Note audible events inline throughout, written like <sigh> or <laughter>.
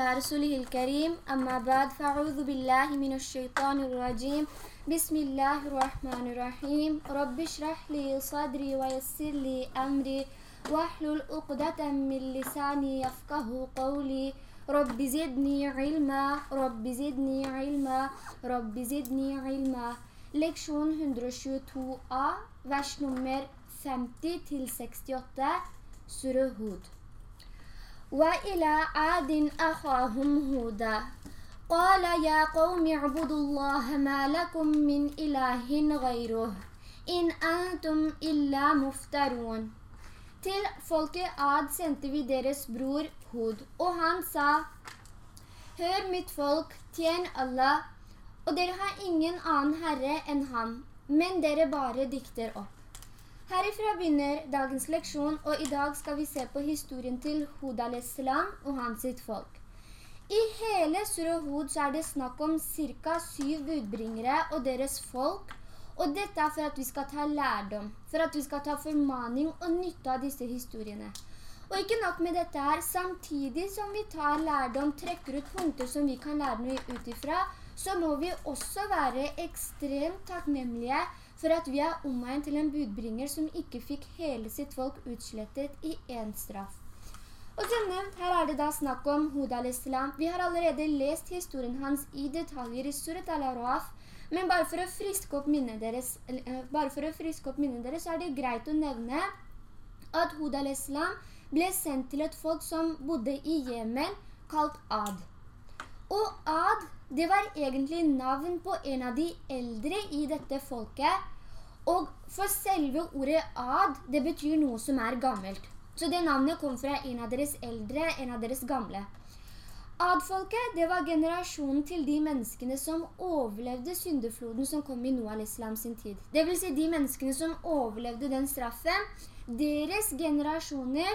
على رسوله الكريم. أما بعد فأعوذ بالله من الشيطان الرجيم. بسم الله الرحمن الرحيم. رب اشرح لي صدري ويسر لي أمري. واحلل عقدة من لساني يفقه قولي. رب زدني علما. رب زدني علما. رب زدني علما. Leksjon 122a, vers nummer 50 til 68, Surah Hud. وإلى عاد أخاهم هودا قال يا قوم اعبدوا الله ما لكم من إله غيره إن أنتم إلا مفترون Til folket Ad sendte vi deres bror Hud, og han sa, Hør mitt folk, tjen Allah, og dere har ingen annen herre enn han, men dere bare dikter opp. Herifra begynner dagens leksjon, og i dag skal vi se på historien til Hud al-Islam og hans sitt folk. I hele Surah Hud så er det snakk om cirka syv budbringere og deres folk, og dette er for at vi skal ta lærdom, for at vi skal ta formaning og nytte av disse historiene. Og ikke nok med dette her, samtidig som vi tar lærdom, trekker ut punkter som vi kan lære noe ut ifra, så må vi også være ekstremt takknemlige for at vi er omveien til en budbringer som ikke fikk hele sitt folk utslettet i en straff. Og som nevnt, her er det da snakk om Hud al-Islam. Vi har allerede lest historien hans i detaljer i Surat al-Araf, men bare for deres, eh, bare for å friske opp minnet deres, så er det greit å nevne at Hud al-Islam ble sendt til et folk som bodde i Jemen, kalt Ad. Og Ad, det var egentlig navn på en av de eldre i dette folket, og for selve ordet Ad, det betyr noe som er gammelt. Så det navnet kom fra en av deres eldre, en av deres gamle. Ad-folket, det var generasjonen til de menneskene som overlevde syndefloden som kom i Noah al-Islam sin tid. Det vil si de menneskene som overlevde den straffen, deres generasjoner,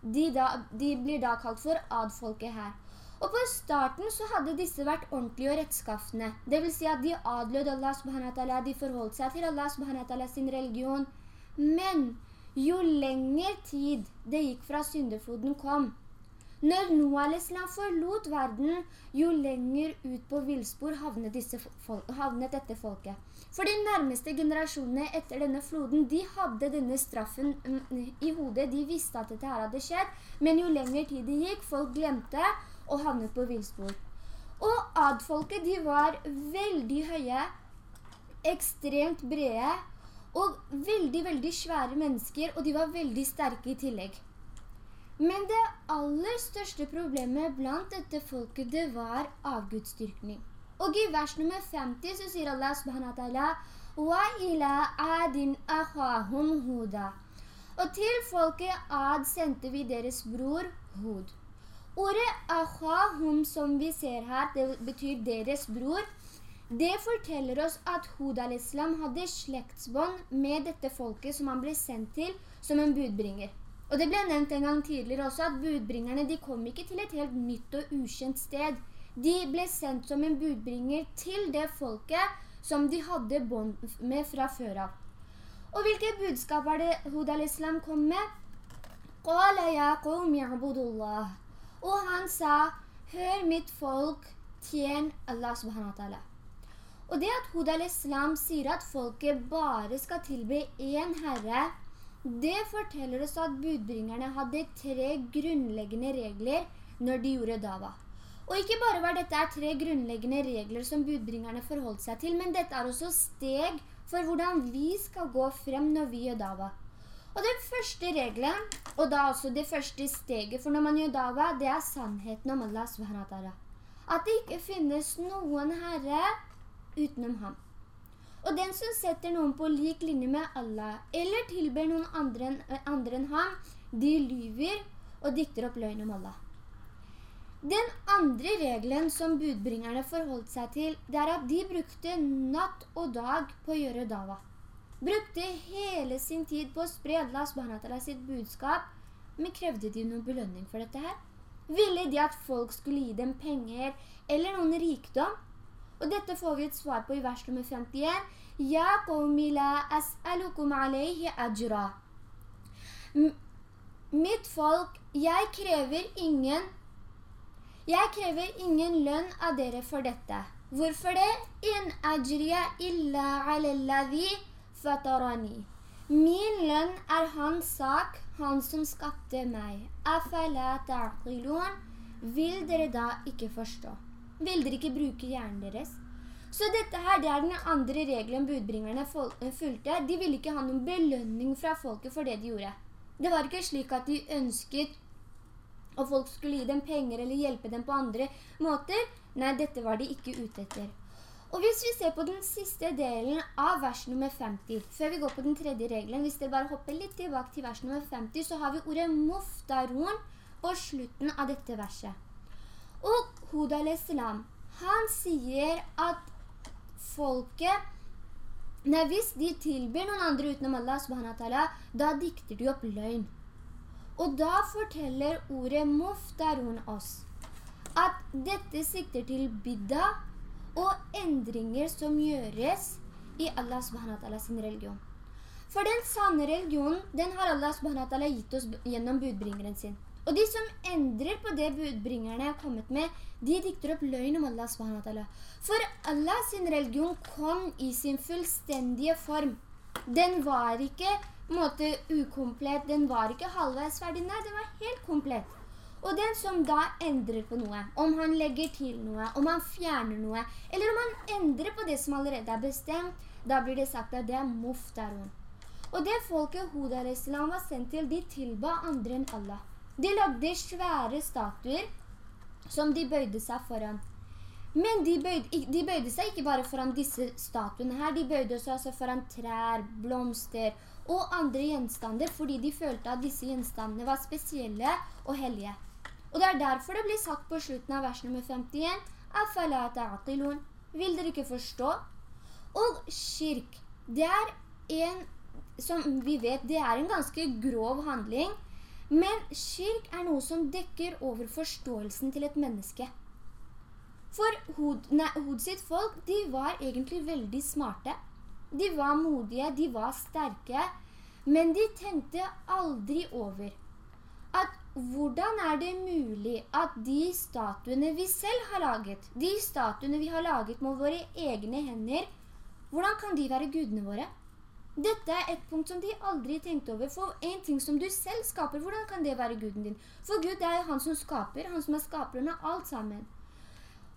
de, da, de blir da kalt for ad-folket her. Og på starten så hadde disse vært ordentlige og rettskaffende. Det vil si at de adlød Allah subhanahu de forholdt seg til Allah subhanahu sin religion. Men jo lenger tid det gikk fra syndefloden kom, når Noah al-Islam forlot verden, jo lenger ut på vilspor havnet, havnet, dette folket. For de nærmeste generasjonene etter denne floden, de hadde denne straffen mm, i hodet. De visste at dette her hadde skjedd, men jo lenger tid det gikk, folk glemte og havnet på vilspor. Og adfolket, de var veldig høye, ekstremt brede, og veldig, veldig svære mennesker, og de var veldig sterke i tillegg. Men det aller største problemet blant dette folket, det var avgudstyrkning. Og i vers nummer 50 så sier Allah subhanahu wa ta'ala «Wa ila adin ahahum huda». Og til folket Ad sendte vi deres bror Hud. Ordet ahahum som vi ser her, det betyr deres bror. Det forteller oss at Hud al-Islam hadde slektsbånd med dette folket som han ble sendt til som en budbringer. Og det ble nevnt en gang tidligere også at budbringerne de kom ikke til et helt nytt og ukjent sted. De ble sendt som en budbringer til det folket som de hadde bånd med fra før av. Og hvilke budskap var det Hud al-Islam kom med? Og han sa, hør mitt folk, tjen Allah subhanahu wa ta'ala. Og det at Hud al-Islam sier at folket bare skal tilbe en herre, det forteller oss at budbringerne hadde tre grunnleggende regler når de gjorde dava. Og ikke bare var dette tre grunnleggende regler som budbringerne forholdt seg til, men dette er også steg for hvordan vi skal gå frem når vi gjør dava. Og den første regelen, og da også det første steget for når man gjør dava, det er sannheten om Allah subhanahu At det ikke finnes noen herre utenom ham. Og den som setter noen på lik linje med Allah, eller tilber noen andre enn, andre enn ham, de lyver og dikter opp løgn om Allah. Den andre regelen som budbringerne forholdt seg til, det er at de brukte natt og dag på å gjøre dava. Brukte hele sin tid på å spre Allah subhanahu sitt budskap, men krevde de noen belønning for dette her? Ville de at folk skulle gi dem penger eller noen rikdom? Og dette får vi et svar på i vers nummer 51. Ja qawmi la as'alukum alayhi ajra. Mitt folk, jeg krever ingen Jeg krever ingen lønn av dere for dette. Hvorfor det? In ajriya illa alalladhi fatarani. Min lønn er hans sak, han som skapte meg. Afala ta'qilun. Vil dere da ikke forstå? Vil dere ikke bruke hjernen deres? Så dette her, det er den andre regelen budbringerne eh, fulgte. De ville ikke ha noen belønning fra folket for det de gjorde. Det var ikke slik at de ønsket at folk skulle gi dem penger eller hjelpe dem på andre måter. Nei, dette var de ikke ute etter. Og hvis vi ser på den siste delen av vers nummer 50, før vi går på den tredje regelen, hvis dere bare hopper litt tilbake til vers nummer 50, så har vi ordet muftarun på slutten av dette verset. Og Hud al-Islam, han sier at folket Nei, hvis de tilbyr noen andre utenom Allah subhanahu da dikter de opp løgn. Og da forteller ordet muftarun oss at dette sikter til bidda og endringer som gjøres i Allah subhanahu sin religion. For den sanne religionen, den har Allah subhanahu gitt oss gjennom budbringeren sin. Og de som endrer på det budbringerne har kommet med, de dikter opp løgn om Allah SWT. For Allah sin religion kom i sin fullstendige form. Den var ikke måte, ukomplett, den var ikke halvveis ferdig, nei, den var helt komplett. Og den som da endrer på noe, om han legger til noe, om han fjerner noe, eller om han endrer på det som allerede er bestemt, da blir det sagt at det er muftarun. Og det folket Hud al-Islam var sendt til, de tilba andre enn Allah. De lagde svære statuer som de bøyde seg foran. Men de bøyde, de bøyde, seg ikke bare foran disse statuene her, de bøyde seg også foran trær, blomster og andre gjenstander, fordi de følte at disse gjenstandene var spesielle og hellige. Og det er derfor det blir sagt på slutten av vers nummer 51, «Afala ta'qilun», vil dere ikke forstå? Og kirk, det er en, som vi vet, det er en ganske grov handling, men kirk er noe som dekker over forståelsen til et menneske. For hod, nei, hod sitt folk, de var egentlig veldig smarte. De var modige, de var sterke, men de tenkte aldri over at hvordan er det mulig at de statuene vi selv har laget, de statuene vi har laget med våre egne hender, hvordan kan de være gudene våre? Dette er et punkt som de aldri tenkte over. For en ting som du selv skaper, hvordan kan det være Guden din? For Gud er han som skaper, han som er skaperen av alt sammen.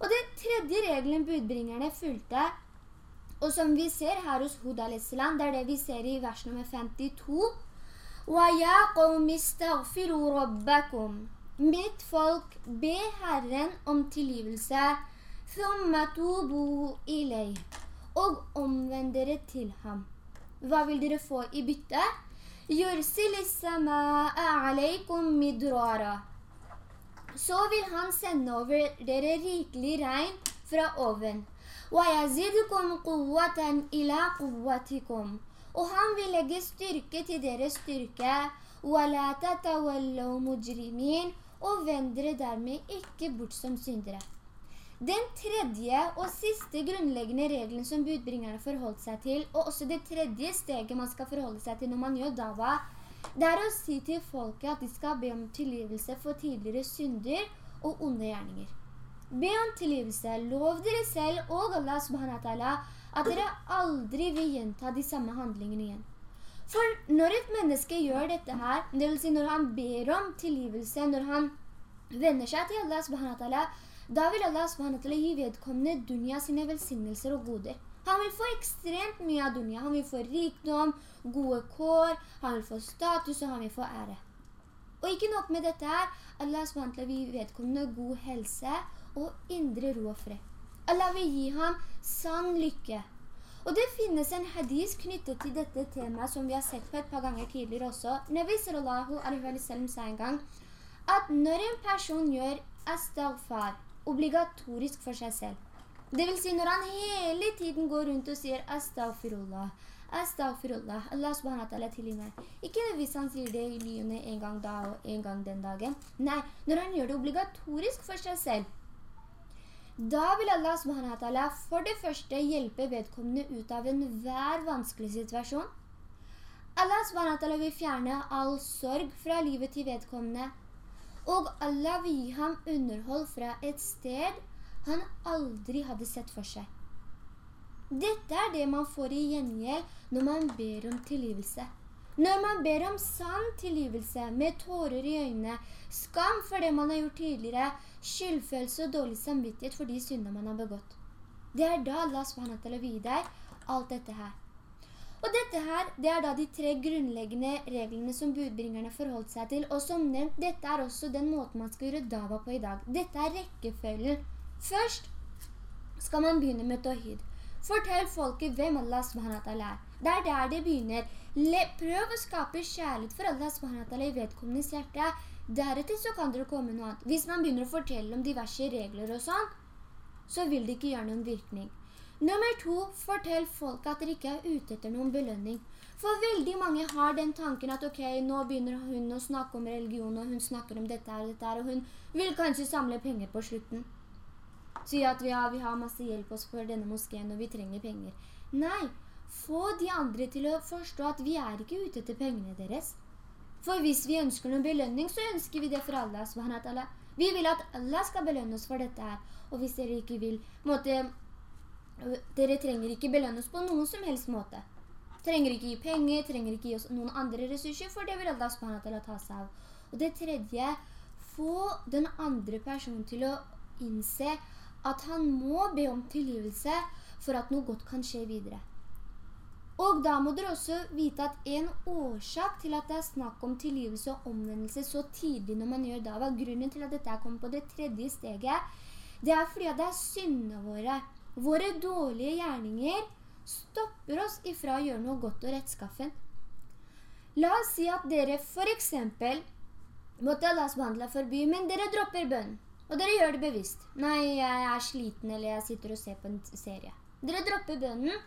Og den tredje regelen budbringerne fulgte, og som vi ser her hos Hud al-Islam, det er det vi ser i vers nummer 52. وَيَا قَوْمِ اسْتَغْفِرُوا رَبَّكُمْ Mitt folk, be Herren om tilgivelse. ثُمَّ تُوبُوا إِلَيْهِ Og omvend dere til ham. Hva vil dere få i bytte? Så vil han sende over dere rikelig regn fra oven. og han vil legge styrke til deres styrke. Og vend dere dermed ikke bort som syndere. Den tredje og siste grunnleggende regelen som budbringerne forholdt seg til, og også det tredje steget man skal forholde seg til når man gjør dava, det er å si til folket at de skal be om tilgivelse for tidligere synder og onde gjerninger. Be om tilgivelse, lov dere selv og Allah subhanahu at dere aldri vil gjenta de samme handlingene igjen. For når et menneske gjør dette her, det vil si når han ber om tilgivelse, når han vender seg til Allah subhanahu da vil Allah SWT gi vedkommende dunya sine velsignelser og goder. Han vil få ekstremt mye av dunya. Han vil få rikdom, gode kår, han vil få status og han vil få ære. Og ikke nok med dette her, Allah SWT vil vedkommende god helse og indre ro og fred. Allah vil gi ham sann lykke. Og det finnes en hadis knyttet til dette temaet som vi har sett på et par ganger tidligere også. Nabi sallallahu alaihi wa sallam sa en gang at når en person gjør astaghfar, obligatorisk for seg selv. Det vil si når han hele tiden går rundt og sier Astaghfirullah, Astaghfirullah, Allah subhanahu wa ta'ala tilgi meg. Ikke hvis han sier det i nyene en gang da og en gang den dagen. Nei, når han gjør det obligatorisk for seg selv. Da vil Allah SWT for det første hjelpe vedkommende ut av en hver vanskelig situasjon. Allah SWT vil fjerne all sorg fra livet til vedkommende. Og Allah vil gi ham underhold fra et sted han aldri hadde sett for seg. Dette er det man får i gjengjeld når man ber om tilgivelse. Når man ber om sann tilgivelse med tårer i øynene, skam for det man har gjort tidligere, skyldfølelse og dårlig samvittighet for de synder man har begått. Det er da Allah SWT vil gi alt dette her. Og dette her, det er da de tre grunnleggende reglene som budbringerne forholdt seg til, og som nevnt, dette er også den måten man skal gjøre dava på i dag. Dette er rekkefølgen. Først skal man begynne med tawhid. Fortell folket hvem Allah SWT er. Det er der det begynner. Le, prøv å skape kjærlighet for Allah SWT i vedkommendes hjerte. Deretter så kan dere komme noe annet. Hvis man begynner å fortelle om diverse regler og sånn, så vil det ikke gjøre noen virkning. Nummer to, fortell folk at dere ikke er ute etter noen belønning. For veldig mange har den tanken at ok, nå begynner hun å snakke om religion, og hun snakker om dette og dette, og hun vil kanskje samle penger på slutten. Si at vi har, vi har masse hjelp oss for denne moskeen, og vi trenger penger. Nei, få de andre til å forstå at vi er ikke ute etter pengene deres. For hvis vi ønsker noen belønning, så ønsker vi det for Allah, Vi vil at Allah skal belønne oss for dette her. Og hvis dere ikke vil, måtte, dere trenger ikke belønne oss på noen som helst måte. Trenger ikke gi penger, trenger ikke gi oss noen andre ressurser, for det vil Allah ta seg av. Og det tredje, få den andre personen til å innse at han må be om tilgivelse for at noe godt kan skje videre. Og da må dere også vite at en årsak til at det er snakk om tilgivelse og omvendelse så tidlig når man gjør dava, grunnen til at dette er kommet på det tredje steget, det er fordi at det er syndene våre. Våre dårlige gjerninger stopper oss ifra å gjøre noe godt og rettskaffen. La oss si at dere for eksempel måtte Allahs behandle forby, men dere dropper bønn. Og dere gjør det bevisst. Nei, jeg er sliten, eller jeg sitter og ser på en serie. Dere dropper bønnen.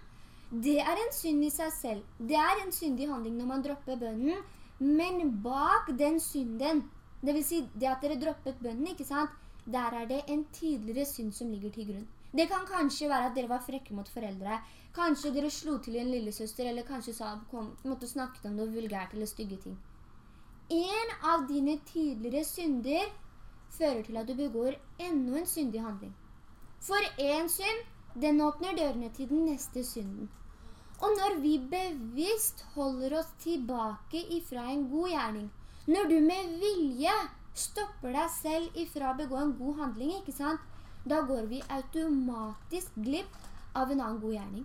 Det er en synd i seg selv. Det er en syndig handling når man dropper bønnen. Men bak den synden, det vil si det at dere droppet bønnen, ikke sant? Der er det en tidligere synd som ligger til grunn. Det kan kanskje være at dere var frekke mot foreldre. Kanskje dere slo til en lillesøster, eller kanskje sa, kom, måtte snakket om noe vulgært eller stygge ting. En av dine tidligere synder fører til at du begår enda en syndig handling. For en synd, den åpner dørene til den neste synden. Og når vi bevisst holder oss tilbake ifra en god gjerning, når du med vilje stopper deg selv ifra å begå en god handling, ikke sant? Da går vi automatisk glipp av en annen god gjerning.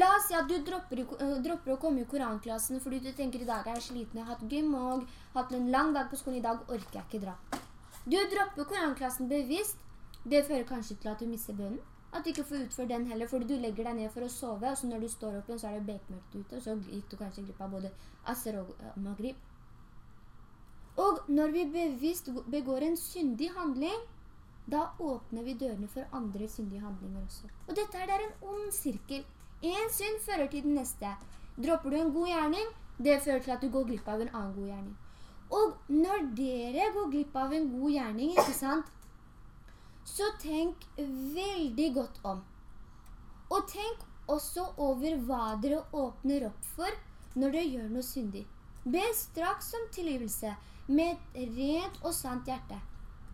La oss si at du dropper, uh, dropper, å komme i koranklassen fordi du tenker i dag er jeg sliten, jeg har hatt gym og hatt en lang dag på skolen, i dag orker jeg ikke dra. Du dropper koranklassen bevisst. Det fører kanskje til at du misser bønnen. At du ikke får utført den heller, fordi du legger deg ned for å sove, og så når du står opp igjen, så er det bekmørkt ute, og så gikk du kanskje glipp av både Asser og magrib. Og når vi bevisst begår en syndig handling, da åpner vi dørene for andre syndige handlinger også. Og dette er en ond sirkel. En synd fører til den neste. Dropper du en god gjerning, det fører til at du går glipp av en annen god gjerning. Og når dere går glipp av en god gjerning, ikke sant? Så tenk veldig godt om. Og tenk også over hva dere åpner opp for når dere gjør noe syndig. Be straks om tilgivelse med et rent og sant hjerte.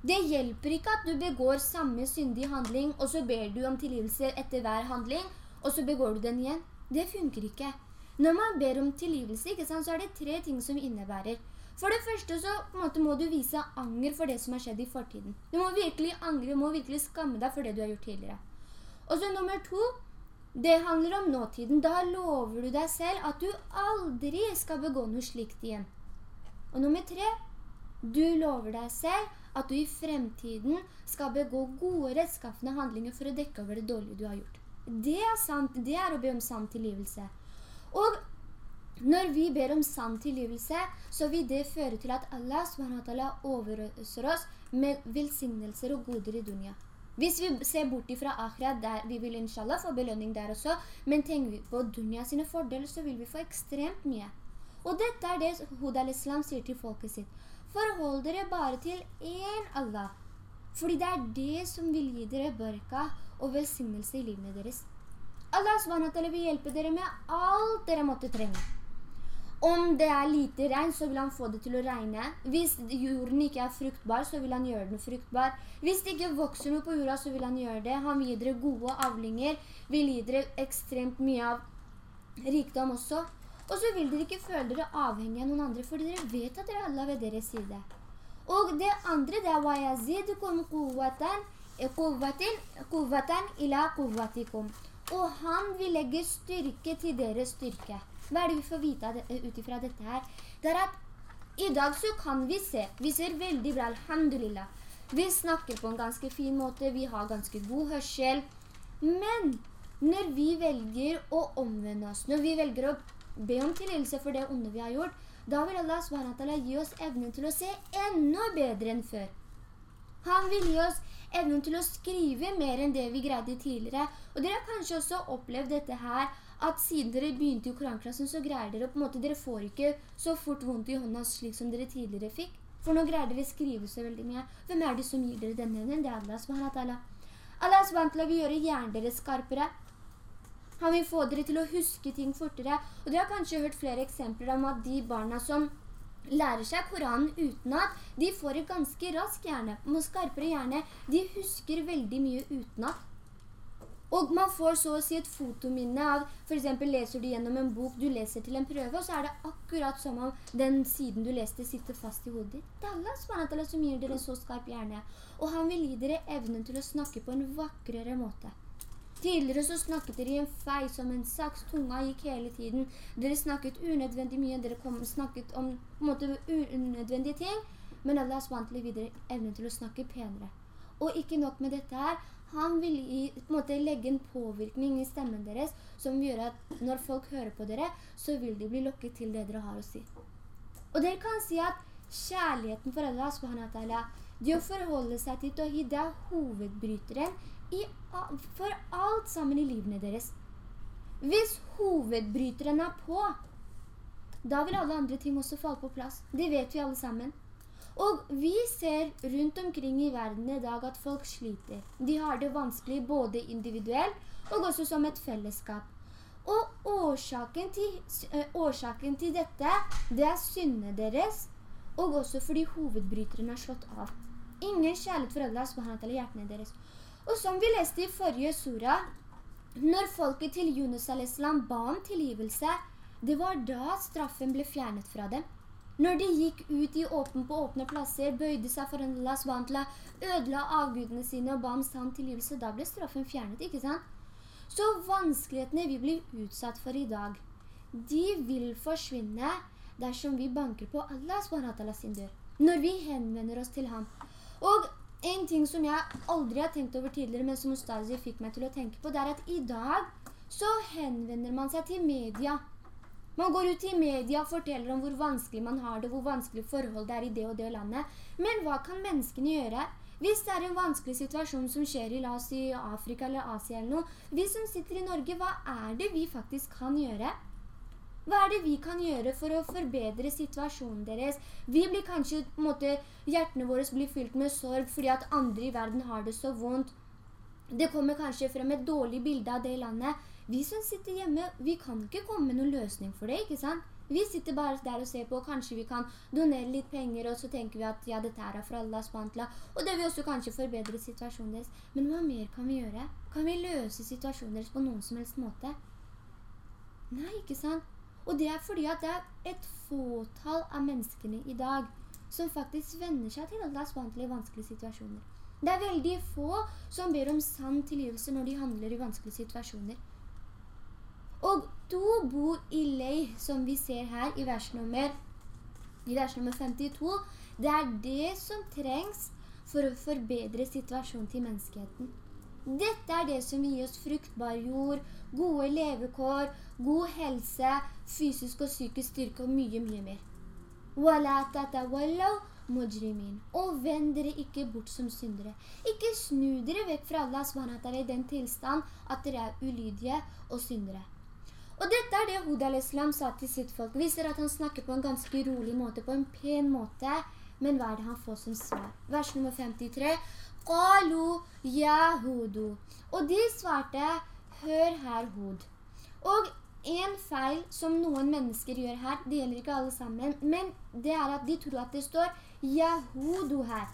Det hjelper ikke at du begår samme syndig handling, og så ber du om tilgivelse etter hver handling, og så begår du den igjen. Det funker ikke. Når man ber om tilgivelse, så er det tre ting som innebærer. For det første så måte, må du vise anger for det som har skjedd i fortiden. Du må virkelig angre, du må virkelig skamme deg for det du har gjort tidligere. Og så nummer to, det handler om nåtiden. Da lover du deg selv at du aldri skal begå noe slikt igjen. Og nummer tre, du lover deg selv at du i fremtiden skal begå gode rettskaffende handlinger for å dekke over det dårlige du har gjort. Det er sant, det er å be om sann tilgivelse. Og når vi ber om sann tilgivelse, så vil det føre til at Allah SWT overøser oss med velsignelser og goder i dunya. Hvis vi ser bort fra akhirat, der vi vil inshallah få belønning der også, men tenker vi på dunya sine fordeler, så vil vi få ekstremt mye. Og dette er det Hud al-Islam sier til folket sitt. Forhold dere bare til én Allah, fordi det er det som vil gi dere børka og velsignelse i livene deres. Allah SWT vil hjelpe dere med alt dere måtte trenge. Om det er lite regn, så vil han få det til å regne. Hvis jorden ikke er fruktbar, så vil han gjøre den fruktbar. Hvis det ikke vokser noe på jorda, så vil han gjøre det. Han vil gi dere gode avlinger, vil gi dere ekstremt mye av rikdom også. Og så vil dere ikke føle dere avhengige av noen andre, fordi dere vet at dere er Allah ved deres side. Og det andre, det er «Wayazidukum quwwatan, quwwatan ila quwwatikum». Og han vil legge styrke til deres styrke. Hva er det vi får vite ut ifra dette her? Det er at i dag så kan vi se, vi ser veldig bra, alhamdulillah. Vi snakker på en ganske fin måte, vi har ganske god hørsel. Men når vi velger å omvende oss, når vi velger å be om tilgivelse for det onde vi har gjort, da vil Allah SWT gi oss evnen til å se enda bedre enn før. Han vil gi oss evnen til å skrive mer enn det vi greide tidligere. Og dere har kanskje også opplevd dette her, at siden dere begynte i koranklassen, så greier dere på en måte, dere får ikke så fort vondt i hånda slik som dere tidligere fikk. For nå greier dere skrive så veldig mye. Hvem er det som gir dere denne evnen? Det er Allah SWT. Allah SWT vil gjøre hjernen deres skarpere. Han vil få dere til å huske ting fortere. Og dere har kanskje hørt flere eksempler om at de barna som lærer seg Koranen uten at de får et ganske rask hjerne, med skarpere hjerne. De husker veldig mye uten at. Og man får så å si et fotominne av, for eksempel leser du gjennom en bok, du leser til en prøve, og så er det akkurat som om den siden du leste sitter fast i hodet ditt. Det er Allah som gir dere så skarp hjerne. Og han vil gi dere evnen til å snakke på en vakrere måte. Tidligere så snakket dere i en fei som en saks. Tunga gikk hele tiden. Dere snakket unødvendig mye. Dere kom, snakket om måte, unødvendige ting. Men Allah vant til videre evnen til å snakke penere. Og ikke nok med dette her. Han vil i, en måte, legge en påvirkning i stemmen deres som gjør at når folk hører på dere, så vil de bli lokket til det dere har å si. Og dere kan si at kjærligheten for Allah, det å forholde seg til Tawhid, det er hovedbryteren i, for alt sammen i livene deres. Hvis hovedbryteren er på, da vil alle andre ting også falle på plass. Det vet vi alle sammen. Og vi ser rundt omkring i verden i dag at folk sliter. De har det vanskelig både individuelt og også som et fellesskap. Og årsaken til, årsaken til dette, det er syndene deres, og også fordi hovedbryteren har slått av. Ingen kjærlighet for Allah subhanahu hjertene deres. Og som vi leste i forrige sura, når folket til Yunus al-Islam ba om tilgivelse, det var da straffen ble fjernet fra dem. Når de gikk ut i åpen på åpne plasser, bøyde seg for Allahs vantla, ødela avgudene sine og ba om sann tilgivelse, da ble straffen fjernet, ikke sant? Så vanskelighetene vi blir utsatt for i dag, de vil forsvinne dersom vi banker på Allahs sin dør. Når vi henvender oss til ham. Og en ting som jeg aldri har tenkt over tidligere, men som Ustazi fikk meg til å tenke på, det er at i dag så henvender man seg til media. Man går ut i media og forteller om hvor vanskelig man har det, hvor vanskelig forhold det er i det og det landet. Men hva kan menneskene gjøre? Hvis det er en vanskelig situasjon som skjer i, la oss i Afrika eller Asia eller noe, vi som sitter i Norge, hva er det vi faktisk kan gjøre? Hva er det vi kan gjøre for å forbedre situasjonen deres? Vi blir kanskje, på en måte, hjertene våre blir fylt med sorg fordi at andre i verden har det så vondt. Det kommer kanskje frem et dårlig bilde av det landet. Vi som sitter hjemme, vi kan ikke komme med noen løsning for det, ikke sant? Vi sitter bare der og ser på, kanskje vi kan donere litt penger, og så tenker vi at ja, dette er fra Allah spantla, og det vil også kanskje forbedre situasjonen deres. Men hva mer kan vi gjøre? Kan vi løse situasjonen deres på noen som helst måte? Nei, ikke sant? Og det er fordi at det er et fåtall av menneskene i dag som faktisk vender seg til Allah spantla i vanskelige situasjoner. Det er veldig få som ber om sann tilgivelse når de handler i vanskelige situasjoner. Og to bor i ilay, som vi ser her i vers nummer, i vers nummer 52, det er det som trengs for å forbedre situasjonen til menneskeheten. Dette er det som gir oss fruktbar jord, gode levekår, god helse, fysisk og psykisk styrke og mye, mye mer. Og vend dere ikke bort som syndere. Ikke snu dere vekk fra Allah SWT i den tilstand at dere er ulydige og syndere. Og dette er det Hud al-Islam sa til sitt folk. Vi ser at han snakker på en ganske rolig måte, på en pen måte. Men hva er det han får som svar? Vers nummer 53. Qalu ya hudu. Og de svarte, hør her hud. Og en feil som noen mennesker gjør her, det gjelder ikke alle sammen, men det er at de tror at det står Yahudu her.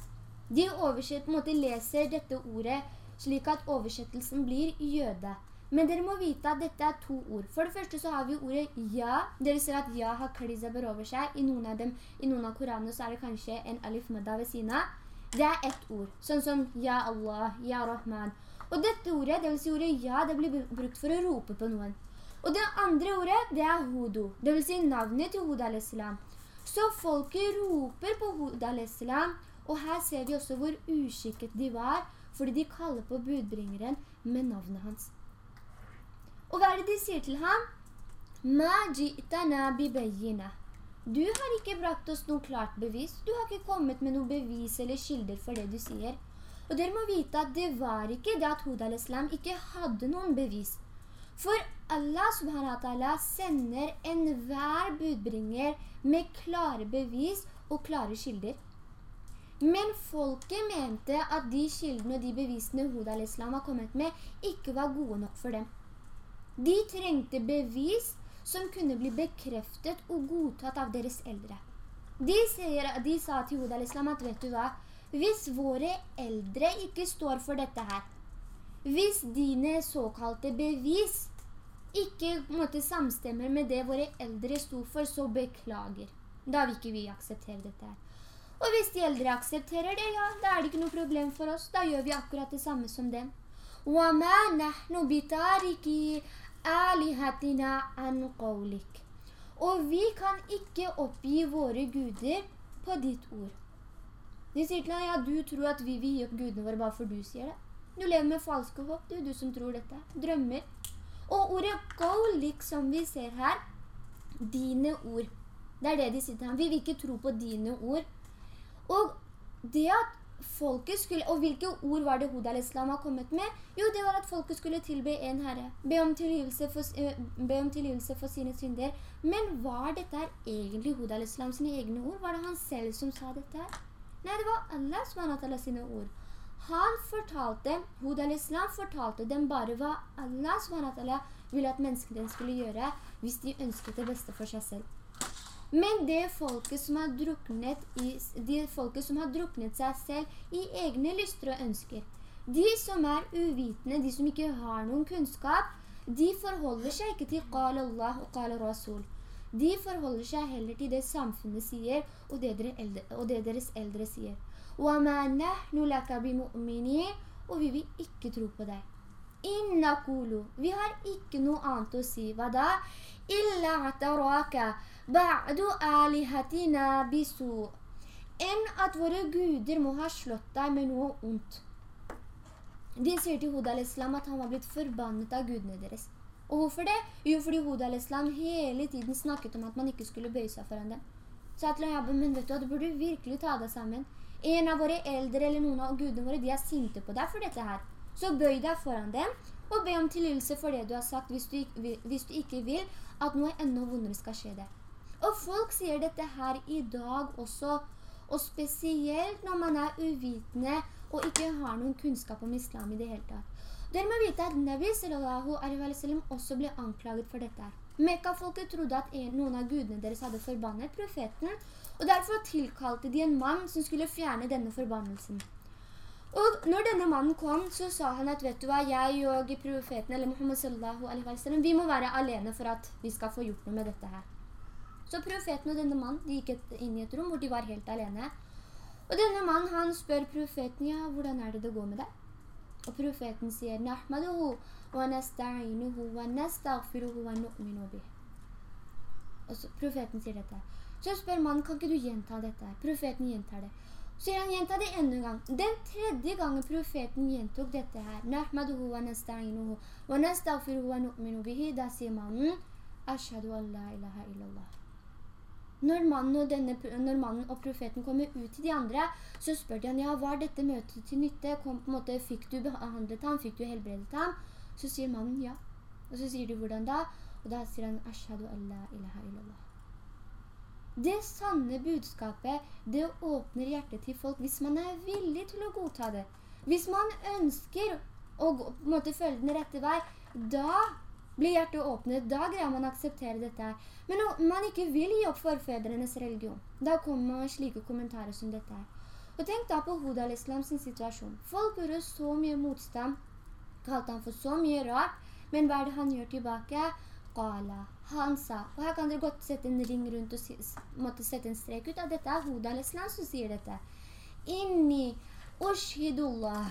De oversett, på en måte leser dette ordet slik at oversettelsen blir jøde. Men dere må vite at dette er to ord. For det første så har vi ordet ja. Dere ser at ja har klizaber over seg. I noen av dem, i noen av koranene så er det kanskje en alif madda ved siden av. Det er ett ord. Sånn som ja Allah, ja Rahman. Og dette ordet, det vil si ordet ja, det blir brukt for å rope på noen. Og det andre ordet, det er Hudu. Det vil si navnet til Hud al-Islam. Så folket roper på Hud al-Islam, og her ser vi også hvor uskikket de var, fordi de kaller på budbringeren med navnet hans. Og hva er det de sier til ham? Du har ikke brakt oss noe klart bevis. Du har ikke kommet med noe bevis eller kilder for det du sier. Og dere må vite at det var ikke det at Hud al-Islam ikke hadde noen bevis. For Allah subhanahu wa ta'ala sender enhver budbringer med klare bevis og klare kilder. Men folket mente at de kildene og de bevisene Hud al-Islam har kommet med, ikke var gode nok for dem. De trengte bevis som kunne bli bekreftet og godtatt av deres eldre. De, sier, de sa til Hud al-Islam at, vet du hva, hvis våre eldre ikke står for dette her, hvis dine såkalte bevis ikke måtte samstemme med det våre eldre sto for, så beklager. Da vil ikke vi akseptere dette her. Og hvis de eldre aksepterer det, ja, da er det ikke noe problem for oss. Da gjør vi akkurat det samme som dem. وَمَا نَحْنُ بِتَارِكِ alihatina an qawlik. Og vi kan ikke oppgi våre guder på ditt ord. De sier til ham, ja, du tror at vi vil gi opp gudene våre bare for du sier det. Du lever med falske håp, du, du som tror dette. Drømmer. Og ordet qawlik som vi ser her, dine ord. Det er det de sier til ham. Vi vil ikke tro på dine ord. Og det at folket skulle, og hvilke ord var det Hud al-Islam har kommet med? Jo, det var at folket skulle tilbe en herre, be om tilgivelse for, uh, be om tilgivelse for sine synder. Men var dette her egentlig Hud al-Islam sine egne ord? Var det han selv som sa dette her? Nei, det var Allah SWT sine ord. Han fortalte, Hud al-Islam fortalte dem bare hva Allah SWT ville at menneskene skulle gjøre hvis de ønsket det beste for seg selv. Men det folket som har druknet, i, de folket som har druknet seg selv i egne lyster og ønsker, de som er uvitende, de som ikke har noen kunnskap, de forholder seg ikke til «Qal Allah» og «Qal Rasul». De forholder seg heller til det samfunnet sier, og det, eldre, og det deres eldre sier. Og vi vil ikke tro på deg. Innakulu. Vi har ikke noe annet å si. Hva da? Illa ataraka ba'du alihatina bisu. Enn at våre guder må ha slått deg med noe ondt. De sier til Hud al-Islam at han var blitt forbannet av gudene deres. Og hvorfor det? Jo, fordi Hud al-Islam hele tiden snakket om at man ikke skulle bøye seg foran dem. Sa til ham, men vet du, du burde virkelig ta deg sammen. En av våre eldre eller noen av gudene våre, de er sinte på deg for dette her. Så bøy deg foran dem og be om tilgivelse for det du har sagt hvis du, hvis du ikke vil at noe enda vondere skal skje deg. Og folk sier dette her i dag også, og spesielt når man er uvitende og ikke har noen kunnskap om islam i det hele tatt. Dere må vite at Nabi sallallahu alaihi wa sallam også ble anklaget for dette her. Mekka-folket trodde at en, noen av gudene deres hadde forbannet profeten, og derfor tilkalte de en mann som skulle fjerne denne forbannelsen. Og når denne mannen kom, så sa han at, vet du hva, jeg og profeten, eller Muhammad sallallahu alaihi wa sallam, vi må være alene for at vi skal få gjort noe med dette her. Så profeten og denne mannen, de gikk inn i et rom hvor de var helt alene. Og denne mannen, han spør profeten, ja, hvordan er det det går med deg? Og profeten sier, «Nahmaduhu wa nasta'inuhu wa nastaghfiruhu wa nu'minu bih». Og så profeten sier dette. Så spør mannen, kan ikke du gjenta dette her? Profeten gjentar det. Så han gjenta det enda en gang. Den tredje gangen profeten gjentok dette her. Nahmaduhu wa nasta'inuhu wa nastaghfiruhu wa nu'minu. Da sier mannen, Ashadu an la ilaha illallah. Når mannen, og denne, når mannen og profeten kommer ut til de andre, så spør de han, ja, var dette møtet til nytte? Kom, på en måte, fikk du behandlet ham? Fikk du helbredet ham? Så sier mannen ja. Og så sier de hvordan da? Og da sier han, Ashadu Allah ilaha illallah. Det sanne budskapet, det åpner hjertet til folk hvis man er villig til å godta det. Hvis man ønsker å måte, følge den rette vei, da blir hjertet åpnet, da greier man å akseptere dette. Men når man ikke vil gi opp forfedrenes religion, da kommer man slike kommentarer som dette. Og tenk da på Hud al-Islam sin situasjon. Folk gjorde så mye motstand, kalte han for så mye rart, men hva er det han gjør tilbake? Qala. Han sa, og her kan dere godt sette en ring rundt og si, måtte sette en strek ut, at dette er Hud al-Islam som sier dette. Inni ushidullah.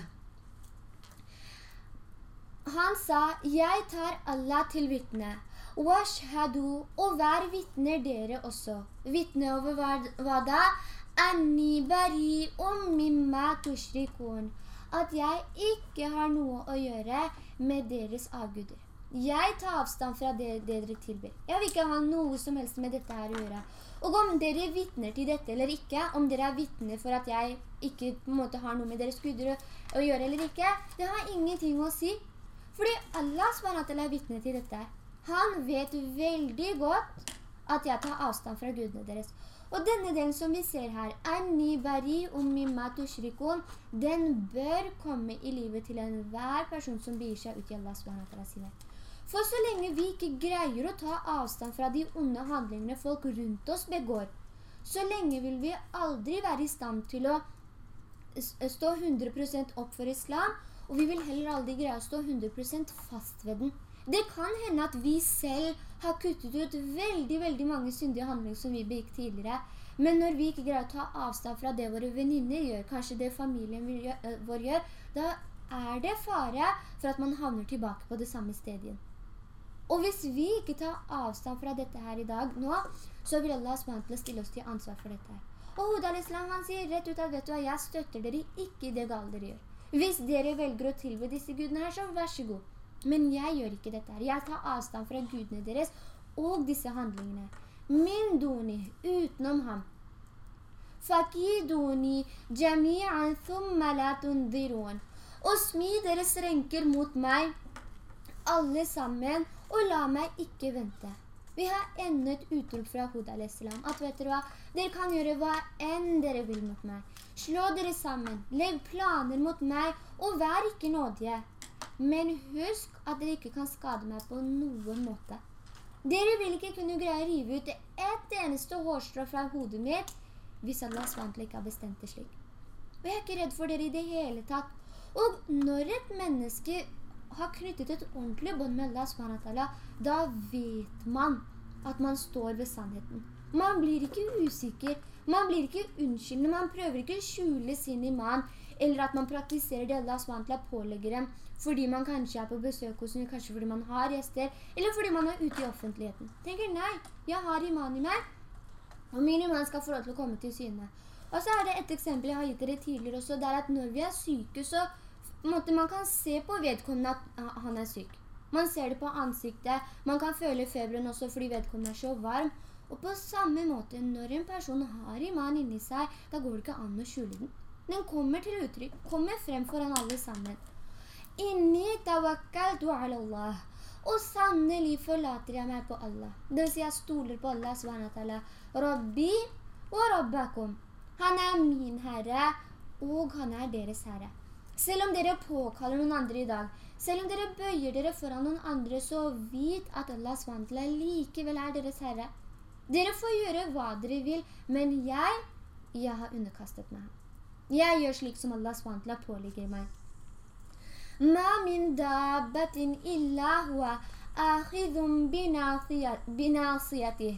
Han sa, jeg tar Allah til vittne. Washhadu, og vær vittner dere også. Vittne over hva, hva da? Anni bari mimma tushrikun. At jeg ikke har noe å gjøre med deres avguder. Jeg tar avstand fra det, det dere tilber. Jeg vil ikke ha noe som helst med dette her å gjøre. Og om dere vittner til dette eller ikke, om dere er vittner for at jeg ikke på en måte har noe med deres guder å, å gjøre eller ikke, det har ingenting å si. Fordi Allah SWT er vittne til dette. Han vet veldig godt at jeg tar avstand fra gudene deres. Og denne delen som vi ser her, «Anni bari ummimma tushrikon», den bør komme i livet til enhver person som begir seg ut i Allah SWT sine. For så lenge vi ikke greier å ta avstand fra de onde handlingene folk rundt oss begår, så lenge vil vi aldri være i stand til å stå 100% opp for islam, og vi vil heller aldri greie å stå 100% fast ved den. Det kan hende at vi selv har kuttet ut veldig, veldig mange syndige handlinger som vi begikk tidligere. Men når vi ikke greier å ta avstand fra det våre venninner gjør, kanskje det familien vår gjør, da er det fare for at man havner tilbake på det samme stedet Og hvis vi ikke tar avstand fra dette her i dag nå, så vil Allah SWT stille oss til ansvar for dette her. Og Hud al-Islam han sier rett ut at vet du hva, jeg støtter dere ikke i det gale dere gjør. Hvis dere velger å tilbe disse gudene her, så vær så god. Men jeg gjør ikke dette her. Jeg tar avstand fra gudene deres og disse handlingene. Min doni, utenom ham. Fakidoni jami'an thumma la tundirun. Og smi deres renker mot meg, alle sammen, og la meg ikke vente. Vi har enda et utrop fra Hud al-Islam, at vet dere hva, dere kan gjøre hva enn dere vil mot meg. Slå dere sammen, legg planer mot meg, og vær ikke nådige. Men husk at dere ikke kan skade meg på noen måte. Dere vil ikke kunne greie å rive ut et eneste hårstrå fra hodet mitt, hvis Allah SWT ikke har bestemt det slik. Og jeg er ikke redd for dere i det hele tatt. Og når et menneske har knyttet et ordentlig bånd med Allah da vet man at man står ved sannheten. Man blir ikke usikker, man blir ikke unnskyldende, man prøver ikke å skjule sin iman, eller at man praktiserer det Allah SWT pålegger dem, fordi man kanskje er på besøk hos noen, kanskje fordi man har gjester, eller fordi man er ute i offentligheten. Tenker, nei, jeg har iman i meg, og min iman skal få lov til å komme til syne. Og så er det et eksempel jeg har gitt dere tidligere også, det er at når vi er syke, så måtte man kan se på vedkommende at han er syk. Man ser det på ansiktet, man kan føle feberen også fordi vedkommende er så varm, og på samme måte, når en person har iman inni seg, da går det ikke an å skjule den. Den kommer til uttrykk, kommer frem foran alle sammen. Inni tawakkaltu ala Allah. Og sannelig forlater jeg meg på Allah. Det vil si jeg stoler på Allah SWT. Rabbi og Rabbakum. Han er min Herre, og han er deres Herre. Selv om dere påkaller noen andre i dag, selv om dere bøyer dere foran noen andre, så vit at Allah SWT likevel er deres Herre. Dere får gjøre hva dere vil, men jeg, jeg har underkastet meg. Jeg gjør slik som Allah SWT påligger meg. Ma min dabbatin illa hua akhidhum binasiyatih.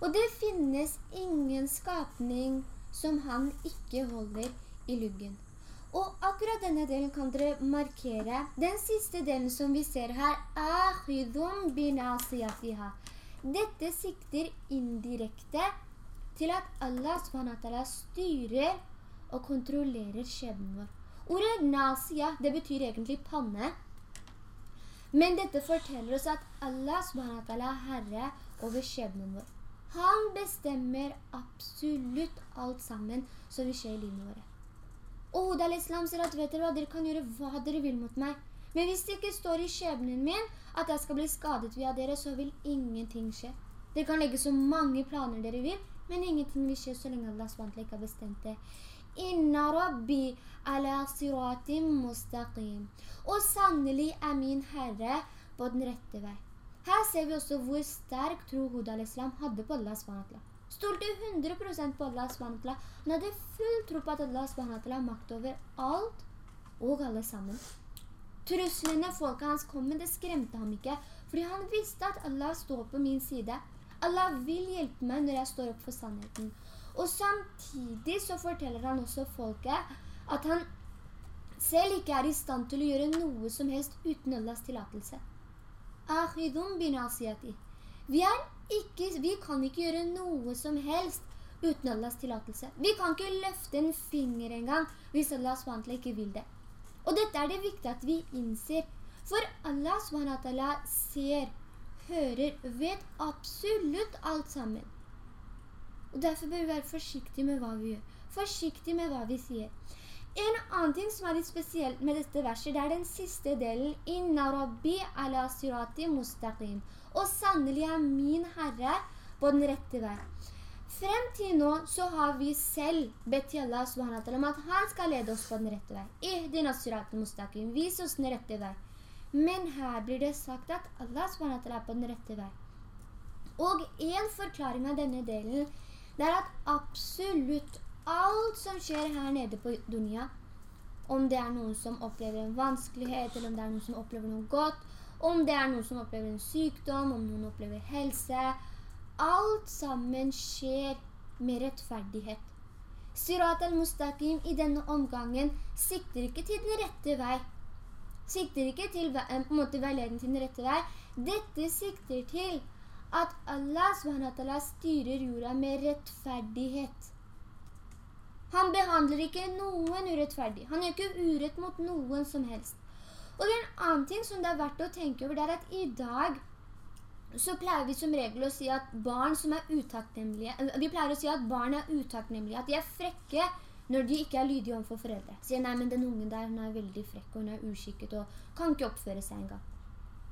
Og det finnes ingen skapning som han ikke holder i luggen. Og akkurat denne delen kan dere markere. Den siste delen som vi ser her, akhidhum binasiyatiha. Dette sikter indirekte til at Allah SWT styrer og kontrollerer skjebnen vår. Ordet nasia, det betyr egentlig panne. Men dette forteller oss at Allah SWT er herre over skjebnen vår. Han bestemmer absolutt alt sammen som vil skje i livet våre. Og Hud al-Islam sier at vet dere hva, dere kan gjøre hva dere vil mot meg. Men hvis det ikke står i skjebnen min at jeg skal bli skadet via dere, så vil ingenting skje. Dere kan legge så mange planer dere vil, men ingenting vil skje så lenge Allah SWT ikke har bestemt det. Inna rabbi ala siratim mustaqim. Og sannelig er min Herre på den rette vei. Her ser vi også hvor sterk tro Hud al-Islam hadde på Allah SWT. Stolte 100% på Allah SWT. Han hadde full tro på at Allah SWT har makt over alt og alle sammen. Truslene folket hans kom med, det skremte ham ikke, fordi han visste at Allah står på min side. Allah vil hjelpe meg når jeg står opp for sannheten. Og samtidig så forteller han også folket at han selv ikke er i stand til å gjøre noe som helst uten Allahs tillatelse. Vi, ikke, vi kan ikke gjøre noe som helst uten Allahs tillatelse. Vi kan ikke løfte en finger engang hvis Allah SWT ikke vil det. Og dette er det viktig at vi innser. For Allah SWT ser, hører, vet absolutt alt sammen. Og derfor bør vi være forsiktige med hva vi gjør. Forsiktige med hva vi sier. En annen ting som er litt spesielt med dette verset, det er den siste delen. Inna rabbi ala sirati mustaqim. Og sannelig er min Herre på den rette vei. Frem til nå så har vi selv bedt til Allah SWT om at han skal lede oss på den rette vei. Ihdina sirati mustaqim. Vis oss den rette vei. Men her blir det sagt at Allah SWT er på den rette vei. Og en forklaring av denne delen, det er at absolutt alt som skjer her nede på dunia, om det er noen som opplever en vanskelighet, eller om det er noen som opplever noe godt, om det er noen som opplever en sykdom, om noen opplever helse, alt sammen skjer med rettferdighet. Sirat al-Mustaqim i denne omgangen sikter ikke til den rette vei. Sikter ikke til eh, på måte veileden til den rette vei. Dette sikter til at Allah styrer jorda med rettferdighet. Han behandler ikke noen urettferdig. Han gjør ikke urett mot noen som helst. Og det er en annen ting som det er verdt å tenke over, det er at i dag så pleier vi som regel å si at barn som er utakknemlige, vi pleier å si at barn er utakknemlige, at de er frekke når de ikke er lydige overfor foreldre. Sier, nei, men den ungen der, hun er veldig frekk, og hun er uskikket, og kan ikke oppføre seg en gang.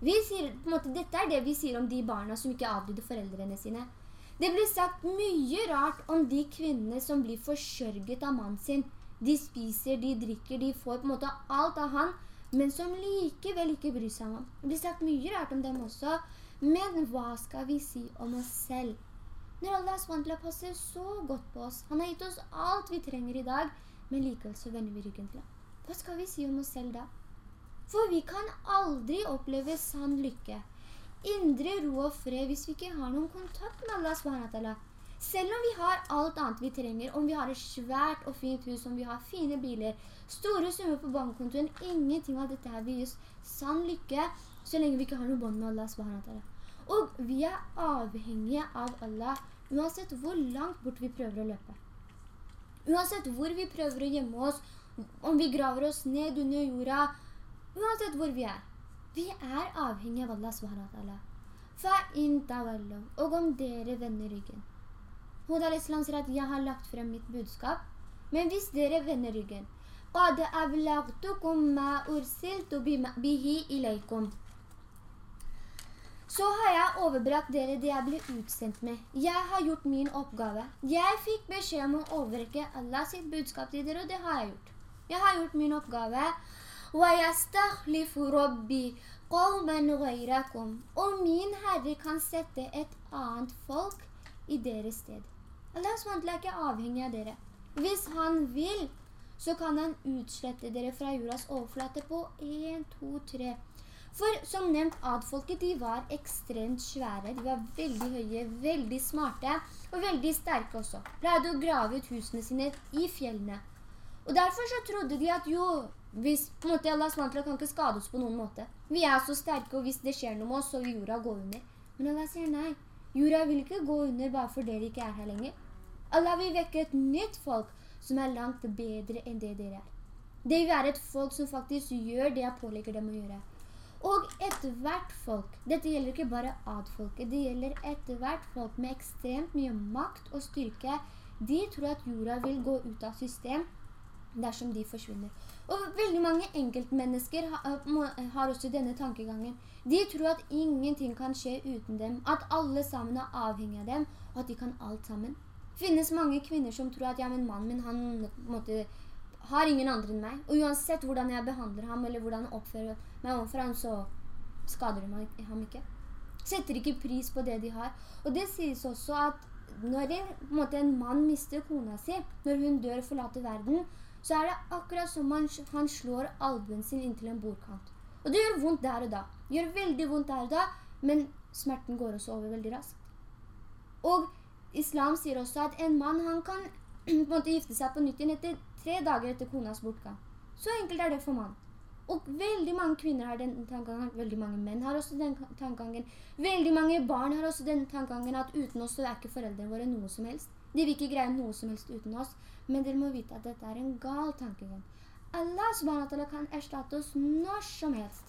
Vi sier, på en måte, dette er det vi sier om de barna som ikke avlyder foreldrene sine. Det blir sagt mye rart om de kvinnene som blir forsørget av mannen sin. De spiser, de drikker, de får på en måte alt av han, men som likevel ikke bryr seg om. Det blir sagt mye rart om dem også, men hva skal vi si om oss selv? Når Allah SWT passer så godt på oss, han har gitt oss alt vi trenger i dag, men likevel så vender vi ryggen til ham. Hva skal vi si om oss selv da? For vi kan aldri oppleve sann lykke indre ro og fred hvis vi ikke har noen kontakt med Allah SWT. Selv om vi har alt annet vi trenger, om vi har et svært og fint hus, om vi har fine biler, store summer på bankkontoen, ingenting av dette her vil gi oss sann lykke, så lenge vi ikke har noen bånd med Allah SWT. Og vi er avhengige av Allah, uansett hvor langt bort vi prøver å løpe. Uansett hvor vi prøver å gjemme oss, om vi graver oss ned under jorda, uansett hvor vi er. Vi er avhengige av Allah subhanahu Og om dere vender ryggen. Hud al-Islam sier at jeg har lagt frem mitt budskap. Men hvis dere vender ryggen, så har jeg overbrakt dere det jeg ble utsendt med. Jeg har gjort min oppgave. Jeg fikk beskjed om å overrekke Allah sitt budskap til dere, og det har jeg gjort. Jeg har gjort min oppgave, وَيَسْتَخْلِفُ رَبِّي قَوْمًا غَيْرَكُمْ Og min Herre kan sette et annet folk i deres sted. Allah SWT er ikke avhengig av dere. Hvis han vil, så kan han utslette dere fra jordas overflate på 1, 2, 3. for som nevnt, adfolket de var ekstremt svære. De var veldig høye, veldig smarte og veldig sterke også. Pleide å grave ut husene sine i fjellene. Og derfor så trodde de at jo, hvis på en måte Allah SWT kan ikke skade oss på noen måte. Vi er så sterke, og hvis det skjer noe med oss, så vil jorda gå under. Men Allah sier nei. Jorda vil ikke gå under bare for dere ikke er her lenger. Allah vil vekke et nytt folk som er langt bedre enn det dere er. Det vil være et folk som faktisk gjør det jeg pålegger dem å gjøre. Og etterhvert folk, dette gjelder ikke bare adfolket, det gjelder etterhvert folk med ekstremt mye makt og styrke, de tror at jorda vil gå ut av system dersom de forsvinner. Og veldig mange enkeltmennesker har også denne tankegangen. De tror at ingenting kan skje uten dem, at alle sammen er avhengig av dem, og at de kan alt sammen. Det finnes mange kvinner som tror at ja, men mannen min, han måtte, har ingen andre enn meg. Og uansett hvordan jeg behandler ham, eller hvordan jeg oppfører meg overfor ham, så skader det ham ikke. Setter ikke pris på det de har. Og det sies også at når en, måte, en mann mister kona si, når hun dør og forlater verden, så er det akkurat som han, han slår albuen sin inntil en bordkant. Og det gjør vondt der og da. Det gjør veldig vondt der og da, men smerten går også over veldig raskt. Og islam sier også at en mann han kan <clears throat> på en måte gifte seg på nytt igjen etter tre dager etter konas bortgang. Så enkelt er det for mann. Og veldig mange kvinner har den tankegangen, veldig mange menn har også den tankegangen, veldig mange barn har også den tankegangen at uten oss så er ikke foreldrene våre noe som helst. De vil ikke greie noe som helst uten oss, men dere må vite at dette er en gal tankegang. Allah subhanahu kan erstatte oss når som helst.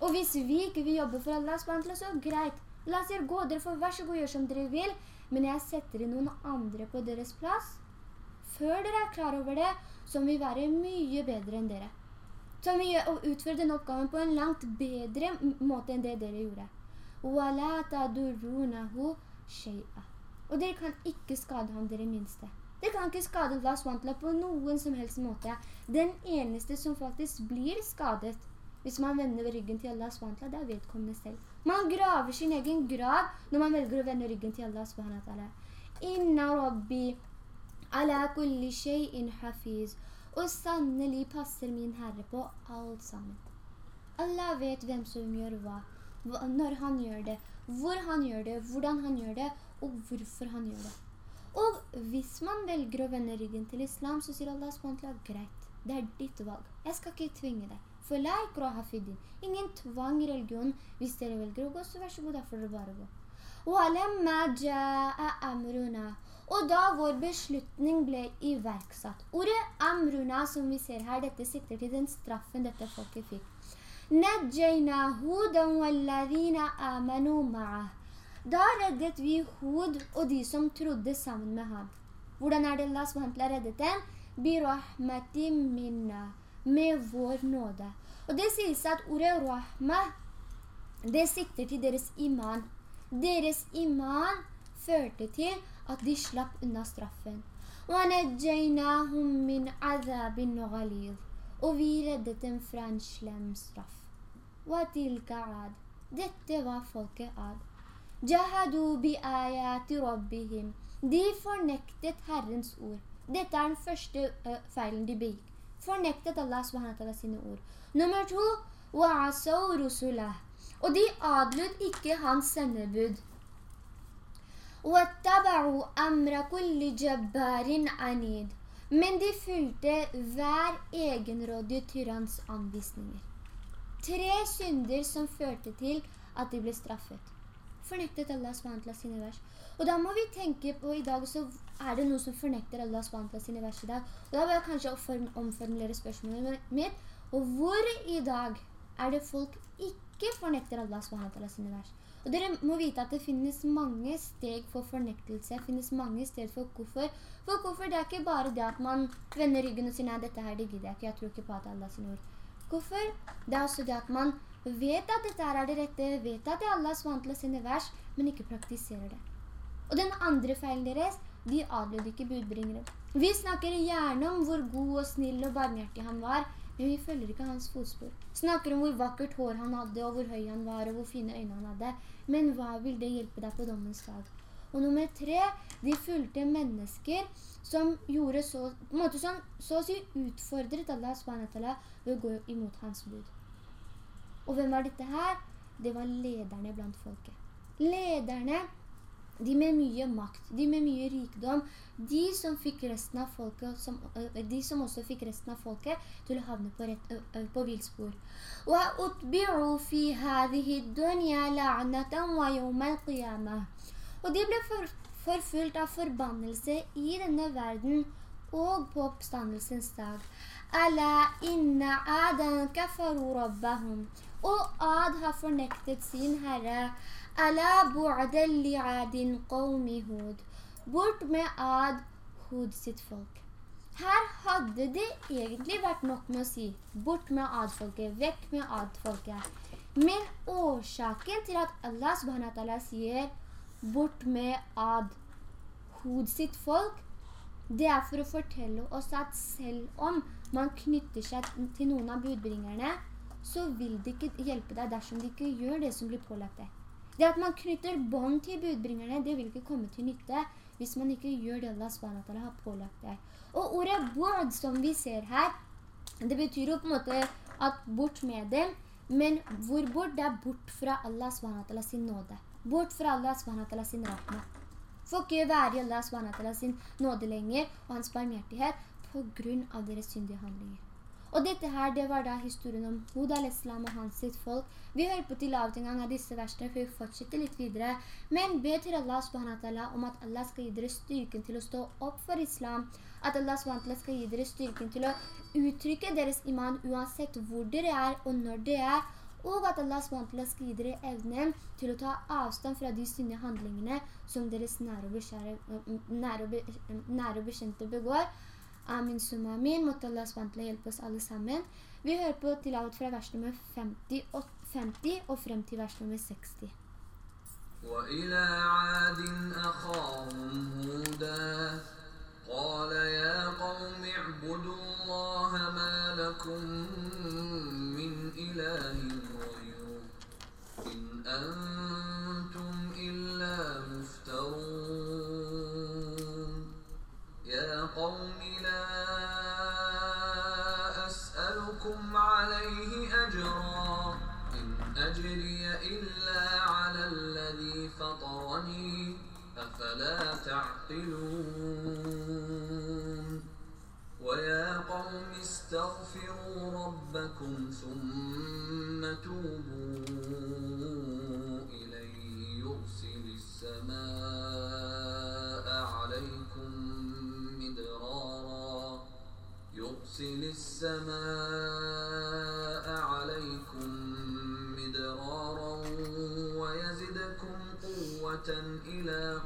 Og hvis vi ikke vil jobbe for Allah subhanahu så greit. La oss gjøre gå, dere får vær så god gjøre som dere vil, men jeg setter inn noen andre på deres plass. Før dere er klar over det, som vil være mye bedre enn dere. Som vil utføre denne oppgaven på en langt bedre måte enn det dere gjorde. Og dere kan ikke skade ham dere minste. Dere kan ikke skade Allah SWT på noen som helst måte. Den eneste som faktisk blir skadet, hvis man vender ryggen til Allah SWT, det er vedkommende selv. Man graver sin egen grav når man velger å vende ryggen til Allah SWT. Inna rabbi ala kulli shay'in hafiz. Og sannelig passer min Herre på alt sammen. Allah vet hvem som gjør hva, når han gjør det, hvor han gjør det, hvordan han gjør det, og hvorfor han gjør det. Og hvis man velger å vende ryggen til islam, så sier Allah SWT, greit, det er ditt valg. Jeg skal ikke tvinge deg. For la ikraha fiddin. Ingen tvang i religion. Hvis dere velger å gå, så vær så god, derfor dere bare gå. وَلَمَّا جَاءَ أَمْرُنَا og da vår beslutning ble iverksatt. Ordet amruna som vi ser her, dette sikter til den straffen dette folket fikk. Da reddet vi Hud og de som trodde sammen med ham. Hvordan er det Allah SWT reddet dem? Birahmatim minna. Med vår nåde. Og det sies at ordet rahma, det sikter til deres iman. Deres iman førte til at de slapp unna straffen. Og vi reddet dem fra en slem straff. Dette var folket Ad. De fornektet Herrens ord. Dette er den første feilen de begikk. Fornektet Allah SWT sine ord. Nummer to, og de adlød ikke hans sendebud. Men de fulgte hver egenrådige tyranns anvisninger. Tre synder som førte til at de ble straffet. Fornektet Allah SWT sine vers. Og da må vi tenke på i dag, så er det noe som fornekter Allah SWT sine vers i dag. Og da vil jeg kanskje omformulere spørsmålet mitt. Og hvor i dag er det folk ikke fornekter Allah SWT sine vers? Og dere må vite at det finnes mange steg for fornektelse, det finnes mange steg for hvorfor. For hvorfor det er ikke bare det at man vender ryggen og sier nei, dette her det gidder jeg ikke, jeg tror ikke på at Allah sin ord. Hvorfor? Det er også det at man vet at dette er det rette, vet at det er Allahs vantlige sine vers, men ikke praktiserer det. Og den andre feilen deres, de adlød ikke budbringere. Vi snakker gjerne om hvor god og snill og barmhjertig han var, men vi følger ikke hans fotspor. Snakker om hvor vakkert hår han hadde, og hvor høy han var, og hvor fine øyne han hadde. Men hva vil det hjelpe deg på dommens dag? Og nummer tre, de fulgte mennesker som gjorde så, på en måte sånn, så å si utfordret Allah SWT ved å gå imot hans bud. Og hvem var dette her? Det var lederne blant folket. Lederne de med mye makt, de med mye rikdom, de som fikk resten av folket, som, de som også fikk resten av folket til å havne på, rett, på vilspor. Og de ble for, forfulgt av forbannelse i denne verden og på oppstandelsens dag. Og Ad har fornektet sin Herre. Bu'dan li'adin qawmi Hud. Bort med Ad, Hud sitt folk. Her hadde det egentlig vært nok med å si bort med Ad-folket, vekk med Ad-folket. Men årsaken til at Allah subhanahu sier bort med Ad, Hud sitt folk, det er for å fortelle oss at selv om man knytter seg til noen av budbringerne, så vil det ikke hjelpe deg dersom de ikke gjør det som blir pålagt deg. Det at man knytter bånd til budbringerne, det vil ikke komme til nytte hvis man ikke gjør det Allah SWT har pålagt deg. Og ordet bu'd som vi ser her, det betyr jo på en måte at bort med dem, men hvor bort? Det er bort fra Allah SWT sin nåde. Bort fra Allah SWT sin rahma. Får ikke være i Allah SWT sin nåde lenger og hans barmhjertighet på grunn av deres syndige handlinger. Og dette her, det var da historien om Hud al-Islam og hans sitt folk. Vi hører på til av en gang av disse versene, for vi fortsetter litt videre. Men be til Allah subhanahu om at Allah skal gi dere styrken til å stå opp for islam. At Allah subhanahu skal gi dere styrken til å uttrykke deres iman uansett hvor dere er og når det er. Og at Allah subhanahu skal gi dere evne til å ta avstand fra de syndige handlingene som deres nære og bekjente begår. Amin summa amin. Måtte Allah SWT hjelpe oss alle sammen. Vi hører på tilavet fra vers nummer 50 og, 50 og frem til vers nummer 60. وإلى عاد أخاهم هودا قال يا قوم اعبدوا الله ما لكم من إله غيره إن أنتم إلا على الذي فطرني أفلا تعقلون؟ ويا قوم استغفروا ربكم ثم توبوا إليه يرسل السماء عليكم مدرارا يرسل السماء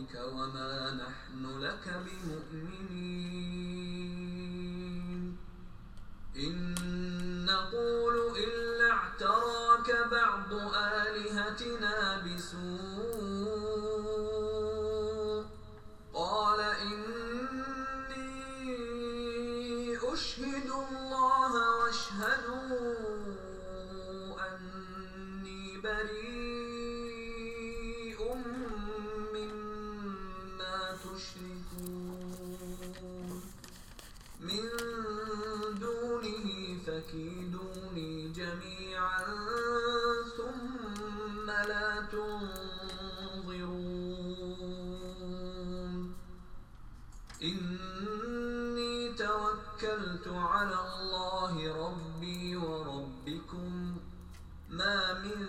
وما نحن لك بمؤمنين. إن نقول إلا اعتراك بعض آلهتنا بسوء فكيدوني جميعا ثم لا تنظرون. إني توكلت على الله ربي وربكم ما من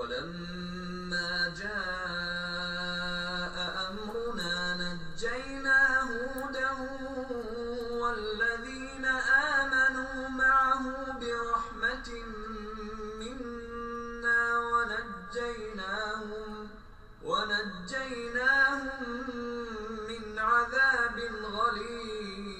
ولما جاء أمرنا نجينا هودا والذين آمنوا معه برحمة منا ونجيناهم ونجيناهم من عذاب غليظ.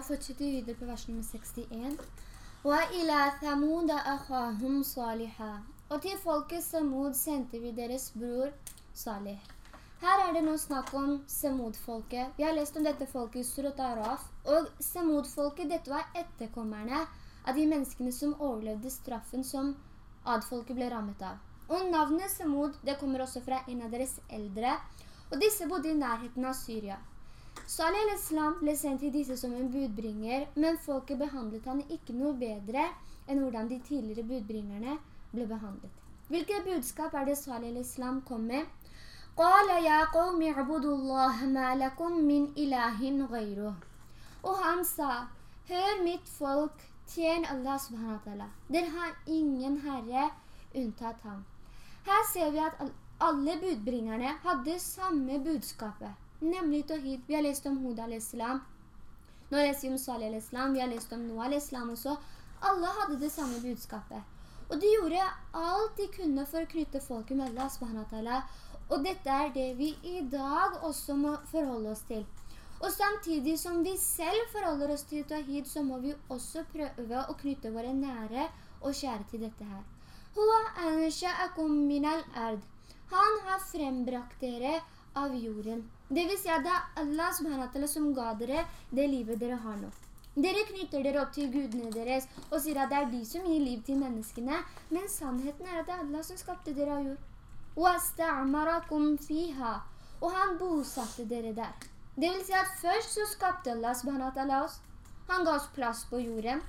ta'ala fortsetter videre på vers nummer 61. Og til folket Samud sendte vi deres bror Salih. Her er det nå snakk om Samud-folket. Vi har lest om dette folket i Surat Araf. Og Samud-folket, dette var etterkommerne av de menneskene som overlevde straffen som Ad-folket ble rammet av. Og navnet Samud, det kommer også fra en av deres eldre. Og disse bodde i nærheten av Syria. Salih al-Islam ble sendt til disse som en budbringer, men folket behandlet han ikke noe bedre enn hvordan de tidligere budbringerne ble behandlet. Hvilket budskap er det Salih al-Islam kom med? «Qala ya qawmi abudullah ma lakum min ilahin ghayruh». Og han sa, «Hør mitt folk, tjen Allah subhanahu wa ta'ala. Dere har ingen herre unntatt ham». Her ser vi at alle budbringerne hadde samme budskapet nemlig Tawhid. Vi har lest om Hud al-Islam, nå leser vi om Salih al-Islam, vi har lest om Noah al-Islam også. Alle hadde det samme budskapet. Og de gjorde alt de kunne for å knytte folket med Allah subhanahu. Og dette er det vi i dag også må forholde oss til. Og samtidig som vi selv forholder oss til Tawhid, så må vi også prøve å knytte våre nære og kjære til dette her. Han har frembrakt dere av jorden. Det vil si at det er Allah subhanahu som ga dere det livet dere har nå. Dere knytter dere opp til gudene deres og sier at det er de som gir liv til menneskene, men sannheten er at det er Allah som skapte dere av jord. Og han bosatte dere der. Det vil si at først så skapte Allah subhanahu oss. Han ga oss plass på jorden.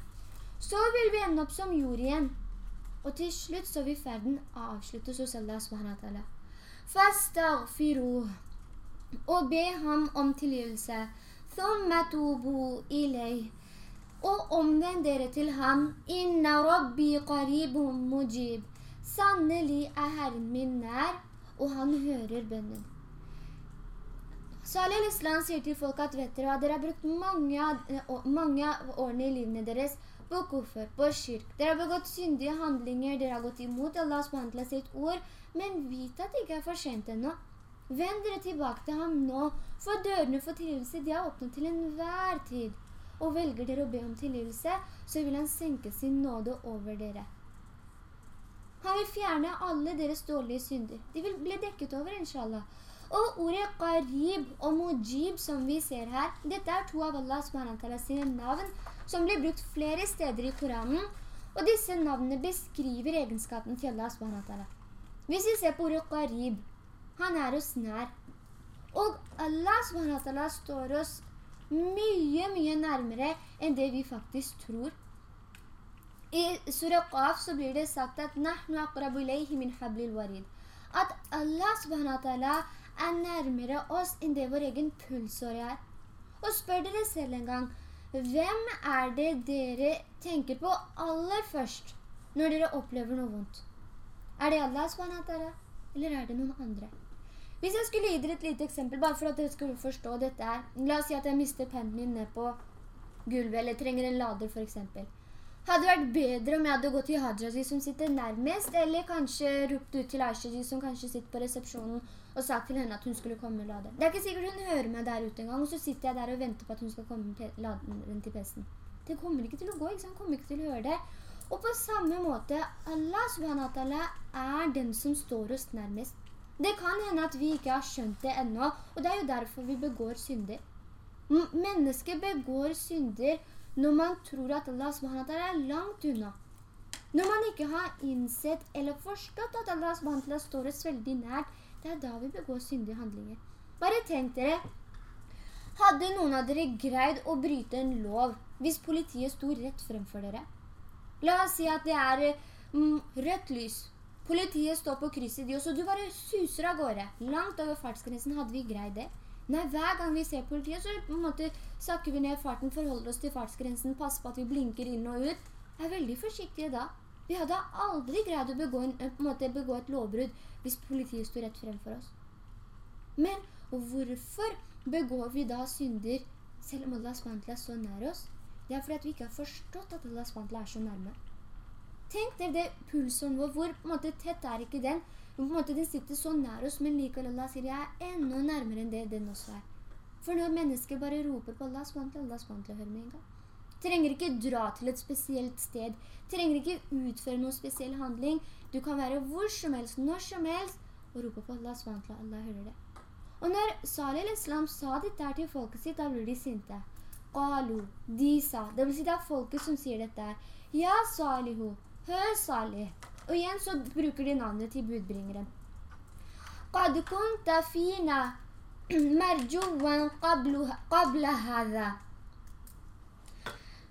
Så vil vi ende opp som jord igjen. Og til slutt så vil ferden avsluttes hos Allah subhanahu wa ta'ala فَاسْتَغْفِرُوهُ Og be ham om tilgivelse. ثُمَّ تُوبُوا إِلَيْهِ Og omvend dere til ham. «Inna rabbi qaribun mujib». Sannelig er Herren min nær, og han hører bønnen. Salih al-Islam sier til folk at vet dere hva, dere har brukt mange, av- eh, å- mange av årene i livene deres på kuffer, på kyrk. Dere har begått syndige handlinger, dere har gått imot Allahs behandlet sitt ord, men vit at det ikke er for sent ennå. Vend dere tilbake til ham nå, for dørene for tilgivelse de er åpnet til enhver tid. Og velger dere å be om tilgivelse, så vil han senke sin nåde over dere. Han vil fjerne alle deres dårlige synder. De vil bli dekket over, inshallah. Og ordet qarib og mujib som vi ser her, dette er to av Allah sine navn som blir brukt flere steder i Koranen, og disse navnene beskriver egenskapen til Allah Hvis vi ser på ordet qarib, han er oss nær. Og Allah subhanahu står oss mye, mye nærmere enn det vi faktisk tror. I Surah Qaf så blir det sagt at. At Allah ta'ala er nærmere oss enn det vår egen pulsår er. Og spør dere selv en gang, hvem er det dere tenker på aller først når dere opplever noe vondt? Er det Allah ta'ala, eller er det noen andre? Hvis jeg skulle gi dere et lite eksempel, bare for at dere skulle forstå dette her. La oss si at jeg mister pennen min ned på gulvet, eller trenger en lader for eksempel. Hadde det vært bedre om jeg hadde gått til Hajaji som sitter nærmest, eller kanskje ropt ut til Aishaji som kanskje sitter på resepsjonen og sagt til henne at hun skulle komme og lade. Det er ikke sikkert hun hører meg der ute en gang, og så sitter jeg der og venter på at hun skal komme med laderen til PC-en. Det kommer ikke til å gå, ikke sant? Kommer ikke til å høre det. Og på samme måte, Allah subhanahu er den som står oss nærmest. Det kan hende at vi ikke har skjønt det ennå, og det er jo derfor vi begår synder. Mennesker begår synder når man tror at Allah SWT er langt unna. Når man ikke har innsett eller forstått at Allah SWT står oss veldig nært, det er da vi begår syndige handlinger. Bare tenk dere, hadde noen av dere greid å bryte en lov hvis politiet sto rett fremfor dere? La oss si at det er mm, rødt lys. Politiet står på krysset de, og du bare suser av gårde. Langt over fartsgrensen hadde vi greid det. Nei, hver gang vi ser politiet, så på en måte sakker vi ned farten, forholder oss til fartsgrensen, passer på at vi blinker inn og ut. er veldig forsiktige da. Vi hadde aldri greid å begå, en, en måte, begå et lovbrudd hvis politiet sto rett frem for oss. Men hvorfor begår vi da synder selv om Allah SWT er så nær oss? Det er fordi vi ikke har forstått at Allah SWT er så nærme. Tenk dere det pulsen vår, hvor på en måte tett er ikke den? På en måte Den sitter så nær oss, men likevel Allah sier jeg er enda nærmere enn det den også er. For når mennesker bare roper på Allah SWT, Allah SWT hører med en gang. Trenger ikke dra til et spesielt sted. Trenger ikke utføre noen spesiell handling. Du kan være hvor som helst, når som helst, og rope på Allah SWT. Allah hører det. Og når Salih al-Islam sa dette her til folket sitt, da blir de sinte. Qalu, de sa. Det vil si det er folket som sier dette. Ja, Salihu. Salih. Og igjen så bruker de navnet til budbringeren. Qad kunta fina marjuwan qabla hadha.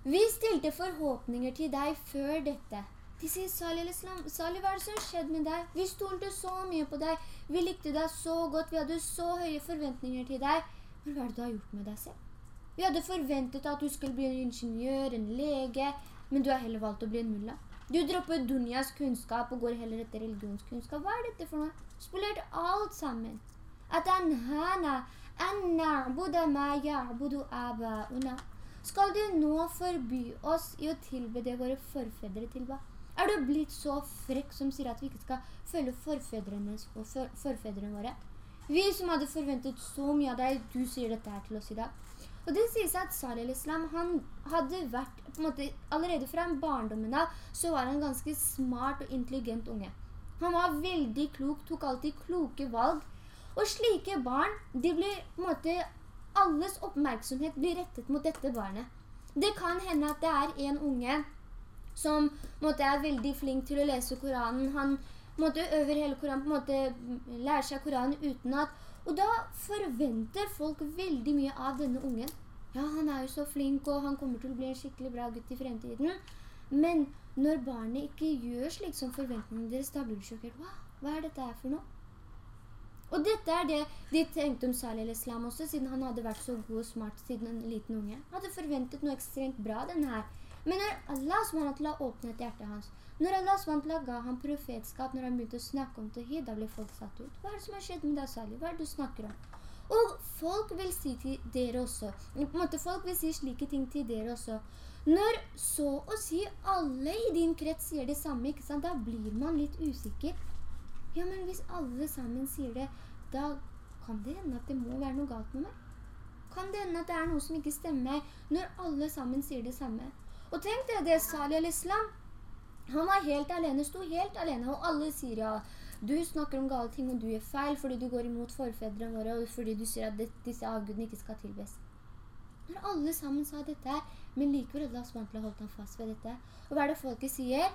Vi stilte forhåpninger til deg før dette. De sier, Salih al-Islam, Salih, hva er det som skjedde med deg? Vi stolte så mye på deg. Vi likte deg så godt. Vi hadde så høye forventninger til deg. Men hva er det du har gjort med deg selv? Vi hadde forventet at du skulle bli en ingeniør, en lege, men du har heller valgt å bli en mulla. Du dropper Dunjas kunnskap og går heller etter religionskunnskap. Hva er dette for noe? Spolert alt sammen. At anhana an na'buda ma ya'budu aba'una. Skal du nå forby oss i å tilbe det våre forfedre tilba? Er du blitt så frekk som sier at vi ikke skal følge forfedrene, for, forfedrene våre? Vi som hadde forventet så mye av deg, du sier dette her til oss i dag. Og det sier seg at Salih al-Islam, han hadde vært, på en måte, allerede fra barndommen av, så var han ganske smart og intelligent unge. Han var veldig klok, tok alltid kloke valg. Og slike barn, de blir på en måte alles oppmerksomhet blir rettet mot dette barnet. Det kan hende at det er en unge som måtte, er veldig flink til å lese Koranen. Han måtte øver hele Koranen, på en måte lærer seg Koranen utenat. Og da forventer folk veldig mye av denne ungen. Ja, han er jo så flink, og han kommer til å bli en skikkelig bra gutt i fremtiden. Men når barnet ikke gjør slik som forventningene deres, da blir det sjokkert. Wow, Hva er dette her for noe? Og dette er det de tenkte om Salih al-Islam også, siden han hadde vært så god og smart siden en liten unge. Han hadde forventet noe ekstremt bra denne her. Men når Allah SWT åpnet hjertet hans, når Allah SWT ga han profetskap, når han begynte å snakke om Tahid, da ble folk satt ut. Hva er det som har skjedd med deg, Salih? Hva er det du snakker om? Og folk vil si til dere også, på en måte folk vil si slike ting til dere også. Når så å si alle i din krets sier det samme, ikke sant? Da blir man litt usikker. Ja, men hvis alle sammen sier det, da kan det hende at det må være noe galt med meg. Kan det hende at det er noe som ikke stemmer når alle sammen sier det samme. Og tenk deg det, Salih al-Islam. Han var helt alene, stod helt alene, og alle sier ja, du snakker om gale ting, og du er feil, fordi du går imot forfedrene våre, og fordi du sier at det, disse avgudene ikke skal tilbes. Når alle sammen sa dette, men likevel Allah SWT holdt han fast ved dette. Og hva er det folket sier?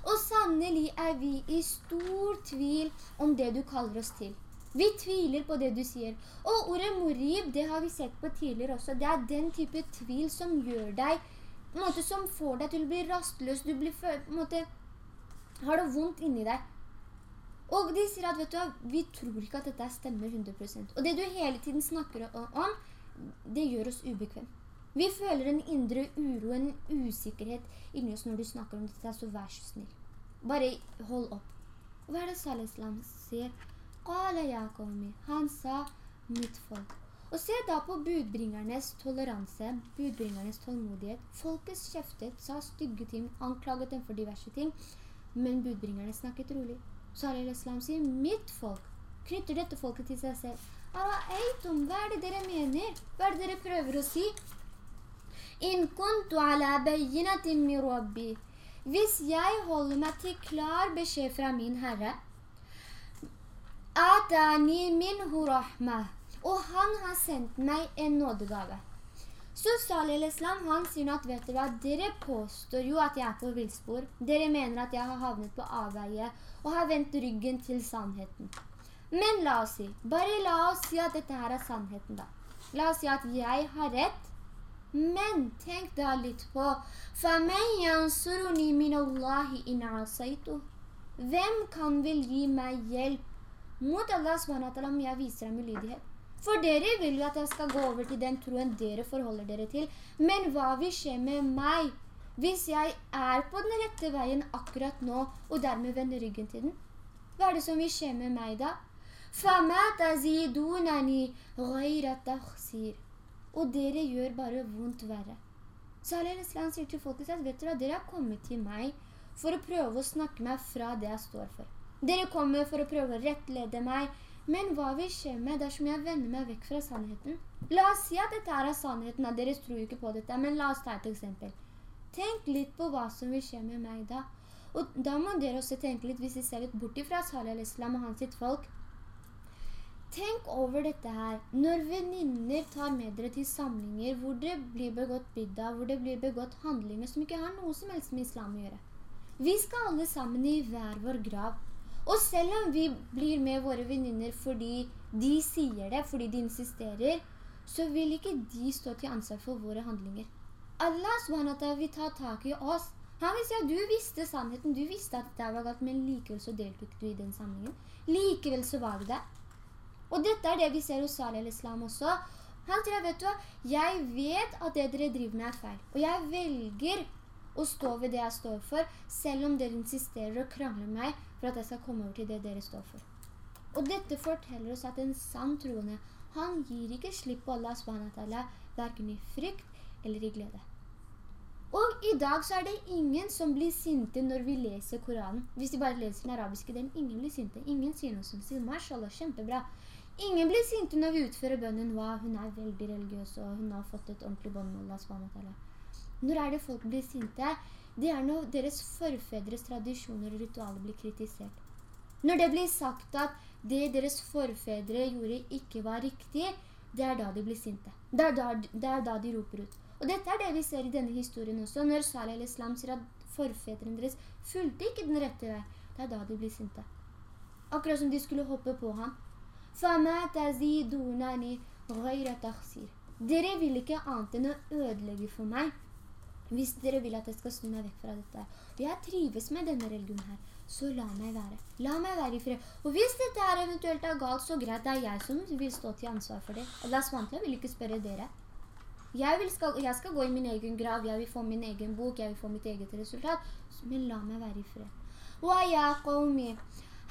Og sannelig er vi i stor tvil om det du kaller oss til. Vi tviler på det du sier. Og ordet morib, det har vi sett på tidligere også. Det er den type tvil som gjør deg, på en måte som får deg til å bli rastløs. Du blir, på en måte, har det vondt inni deg. Og de sier at, vet du, vi tror ikke at dette stemmer 100%. Og det du hele tiden snakker om, det gjør oss ubekvem. Vi føler en indre uro, en usikkerhet inni oss når du snakker om dette, så vær så snill. Bare hold opp. Hva er det Salih Islam sier? Han sa, mitt folk. Og se da på budbringernes toleranse, budbringernes tålmodighet. Folkets kjeftet, sa stygge ting, anklaget dem for diverse ting, men budbringerne snakket rolig. Salih al-Islam sier, mitt folk, knytter dette folket til seg selv. Hva er det dere mener? Hva er det dere prøver å si? In kuntu ala bayyinatin min. Hvis jeg holder meg til klar beskjed fra min Herre, og han har sendt meg en nådegave. Så Salih al-Islam, han sier nå at, vet dere hva, dere påstår jo at jeg er på vildspor. Dere mener at jeg har havnet på avveie og har vendt ryggen til sannheten. Men la oss si, bare la oss si at dette her er sannheten da. La oss si at jeg har rett, men tenk da litt på فَمَنْ يَنْصُرُنِي مِنَ اللَّهِ إِنْ عَصَيْتُ Hvem kan vel gi meg hjelp mot Allah SWT om jeg viser dem ulydighet. For dere vil jo at jeg skal gå over til den troen dere forholder dere til. Men hva vil skje med meg hvis jeg er på den rette veien akkurat nå, og dermed vender ryggen til den? Hva er det som vil skje med meg da? Og dere gjør bare vondt verre. Salih al-Islam sier til folket at vet dere, dere har kommet til meg for å prøve å snakke meg fra det jeg står for. Dere kommer for å prøve å rettlede meg, men hva vil skje med dersom jeg vender meg vekk fra sannheten? La oss si at dette er sannheten, at dere tror ikke på dette, men la oss ta et eksempel. Tenk litt på hva som vil skje med meg da. Og da må dere også tenke litt, hvis dere ser litt bort fra Salih al-Islam og hans sitt folk. Tenk over dette her. Når veninner tar med dere til samlinger hvor det blir begått bidda, hvor det blir begått handlinger som ikke har noe som helst med islam å gjøre. Vi skal alle sammen i hver vår grav. Og selv om vi blir med våre veninner fordi de sier det, fordi de insisterer, så vil ikke de stå til ansvar for våre handlinger. Allah SWT vil ta tak i oss. Han vil si at du visste sannheten, du visste at det var galt, men likevel så deltok du i den samlingen. Likevel så var du der. Og dette er det vi ser hos Salih al-Islam også. Han sier, vet du hva, jeg vet at det dere driver med er feil. Og jeg velger å stå ved det jeg står for, selv om dere insisterer og krangler meg for at jeg skal komme over til det dere står for. Og dette forteller oss at en sann troende, han gir ikke slipp på Allah subhanahu hverken i frykt eller i glede. Og i dag så er det ingen som blir sinte når vi leser Koranen. Hvis de bare leser den arabiske delen, ingen blir sinte. Ingen sier noe som sier, mashallah, kjempebra. Ingen blir sinte når vi utfører bønnen, hva, hun er veldig religiøs, og hun har fått et ordentlig bånd med Allah. Når er det folk blir sinte? Det er når deres forfedres tradisjoner og ritualer blir kritisert. Når det blir sagt at det deres forfedre gjorde ikke var riktig, det er da de blir sinte. Det er da, det er da de roper ut. Og dette er det vi ser i denne historien også, når Salih al-Islam sier at forfedrene deres fulgte ikke den rette vei. Det er da de blir sinte. Akkurat som de skulle hoppe på ham. Dere vil ikke annet enn å ødelegge for meg. hvis dere vil at jeg skal snu meg vekk fra dette. Og jeg trives med denne religionen her, så la meg være. La meg være i fred. Og hvis dette her eventuelt er galt, så greit, det er jeg som vil stå til ansvar for det. Allah SWT vil ikke spørre dere. Jeg, vil skal, jeg skal gå i min egen grav, jeg vil få min egen bok, jeg vil få mitt eget resultat, men la meg være i fred. وَيَا قَوْمِ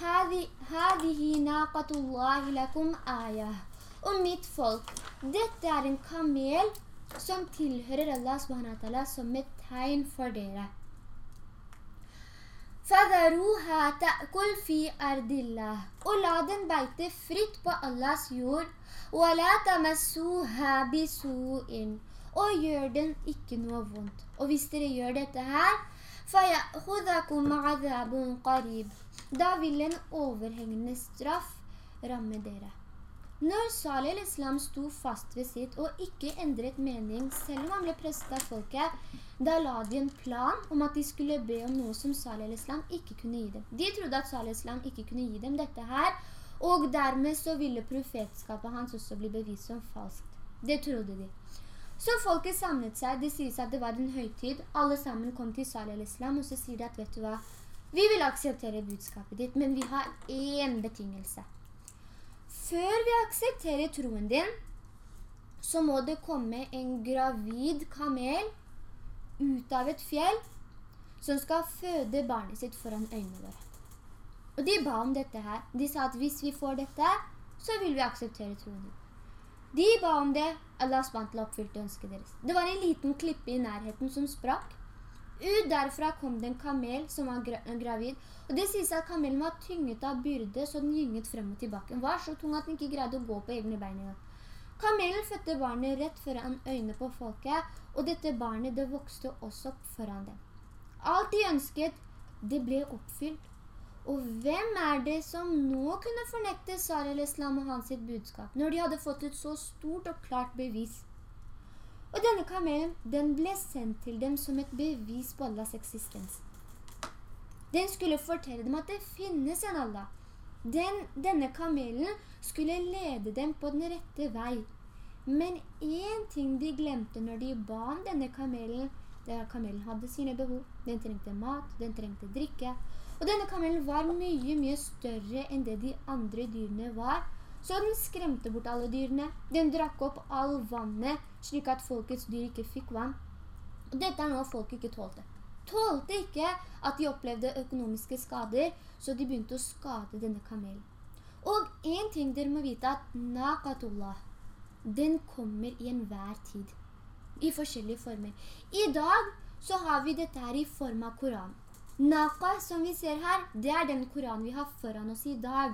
هذه ناقة الله لكم آية Og mitt folk, dette er en kamel som tilhører Allah subhanahu som et tegn for dere. فَذَرُوهَا تَأْكُلْ فِي أَرْضِ اللَّهِ Og la den beite fritt på Allahs jord. وَلَا تَمَسُّوهَا بِسُوءٍ Og gjør den ikke noe vondt. Og hvis dere gjør dette her, فَيَأْخُذَكُمْ عَذَابٌ قَرِيبٌ da vil en overhengende straff ramme dere. Når Salih al-Islam sto fast ved sitt og ikke endret mening, selv om han ble presset av folket, da la de en plan om at de skulle be om noe som Salih al-Islam ikke kunne gi dem. De trodde at Salih al-Islam ikke kunne gi dem dette her, og dermed så ville profetskapet hans også bli bevist som falskt. Det trodde de. Så folket samlet seg, det sies at det var en høytid, alle sammen kom til Salih al-Islam, og så sier de at, vet du hva, vi vil akseptere budskapet ditt, men vi har en betingelse. Før vi aksepterer troen din, så må det komme en gravid kamel ut av et fjell som skal føde barnet sitt foran øynene våre. Og de ba om dette her. De sa at hvis vi får dette, så vil vi akseptere troen din. De ba om det, Allah spant oppfylte ønsket deres. Det var en liten klippe i nærheten som sprakk, ut derfra kom det en kamel som var gravid. Og det sies at kamelen var tynget av byrde, så den gynget frem og tilbake. Den var så tung at den ikke greide å gå på egne bein engang. Kamelen fødte barnet rett foran øynene på folket, og dette barnet det vokste også opp foran dem. Alt de ønsket, det ble oppfylt. Og hvem er det som nå kunne fornekte Sar al-Islam og hans budskap, når de hadde fått et så stort og klart bevis? Og denne kamelen, den ble sendt til dem som et bevis på Allahs eksistens. Den skulle fortelle dem at det finnes en Allah. Den, denne kamelen skulle lede dem på den rette vei. Men en ting de glemte når de ba om denne kamelen, det var kamelen hadde sine behov. Den trengte mat, den trengte drikke. Og denne kamelen var mye, mye større enn det de andre dyrene var. Så den skremte bort alle dyrene. Den drakk opp all vannet, slik at folkets dyr ikke fikk vann. Og dette er noe folk ikke tålte. Tålte ikke at de opplevde økonomiske skader, så de begynte å skade denne kamelen. Og en ting dere må vite at Naqatullah, den kommer i enhver tid. I forskjellige former. I dag så har vi dette her i form av Koran. Naqa, som vi ser her, det er den Koran vi har foran oss i dag.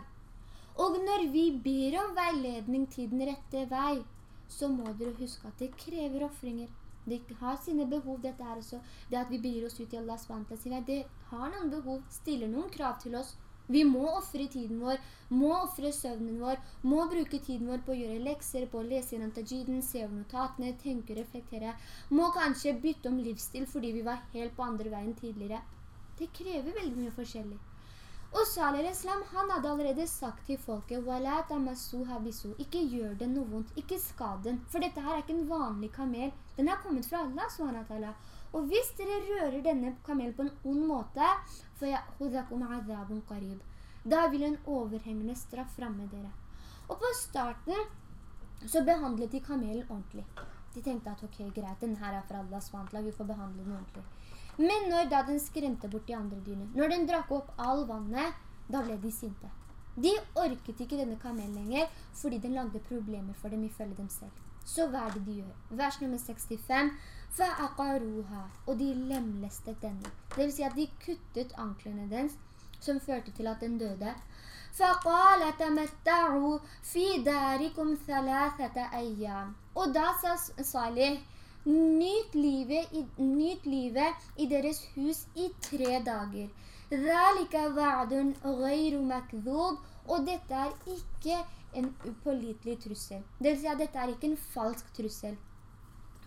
Og når vi ber om veiledning til den rette vei, så må dere huske at det krever offringer. Det har sine behov, dette er også. Det at vi byr oss ut i Allahs vant det har noen behov, stiller noen krav til oss. Vi må offre tiden vår, må offre søvnen vår, må bruke tiden vår på å gjøre lekser, på å lese gjennom tajiden, se over notatene, tenke og reflektere. Må kanskje bytte om livsstil fordi vi var helt på andre veien tidligere. Det krever veldig mye forskjellig. Og Salih al-Islam, han hadde allerede sagt til folket, ikke gjør den noe vondt, ikke skad den, for dette her er ikke en vanlig kamel, den er kommet fra Allah, og hvis dere rører denne kamelen på en ond måte, da vil en overhengende straff fremme dere. Og på starten så behandlet de kamelen ordentlig. De tenkte at ok, greit, den her er fra Allahs vantla, vi får behandle den ordentlig. Men når da den skremte bort de andre dyrene, når den drakk opp all vannet, da ble de sinte. De orket ikke denne kamelen lenger, fordi den lagde problemer for dem ifølge dem selv. Så hva er det de gjør? Vers nummer 65. فَأَقَرُوهَا Og de lemlestet denne. Det vil si at de kuttet anklene dens, som førte til at den døde. فَقَالَ تَمَتَّعُوا فِي دَارِكُمْ ثَلَاثَةَ أَيَّامِ Og da sa Salih, nyt livet, i, nyt livet i deres hus i tre dager. ذَلِكَ وَعْدٌ غَيْرُ مَكْذُوب Og dette er ikke en upålitelig trussel. Det vil si at dette er ikke en falsk trussel.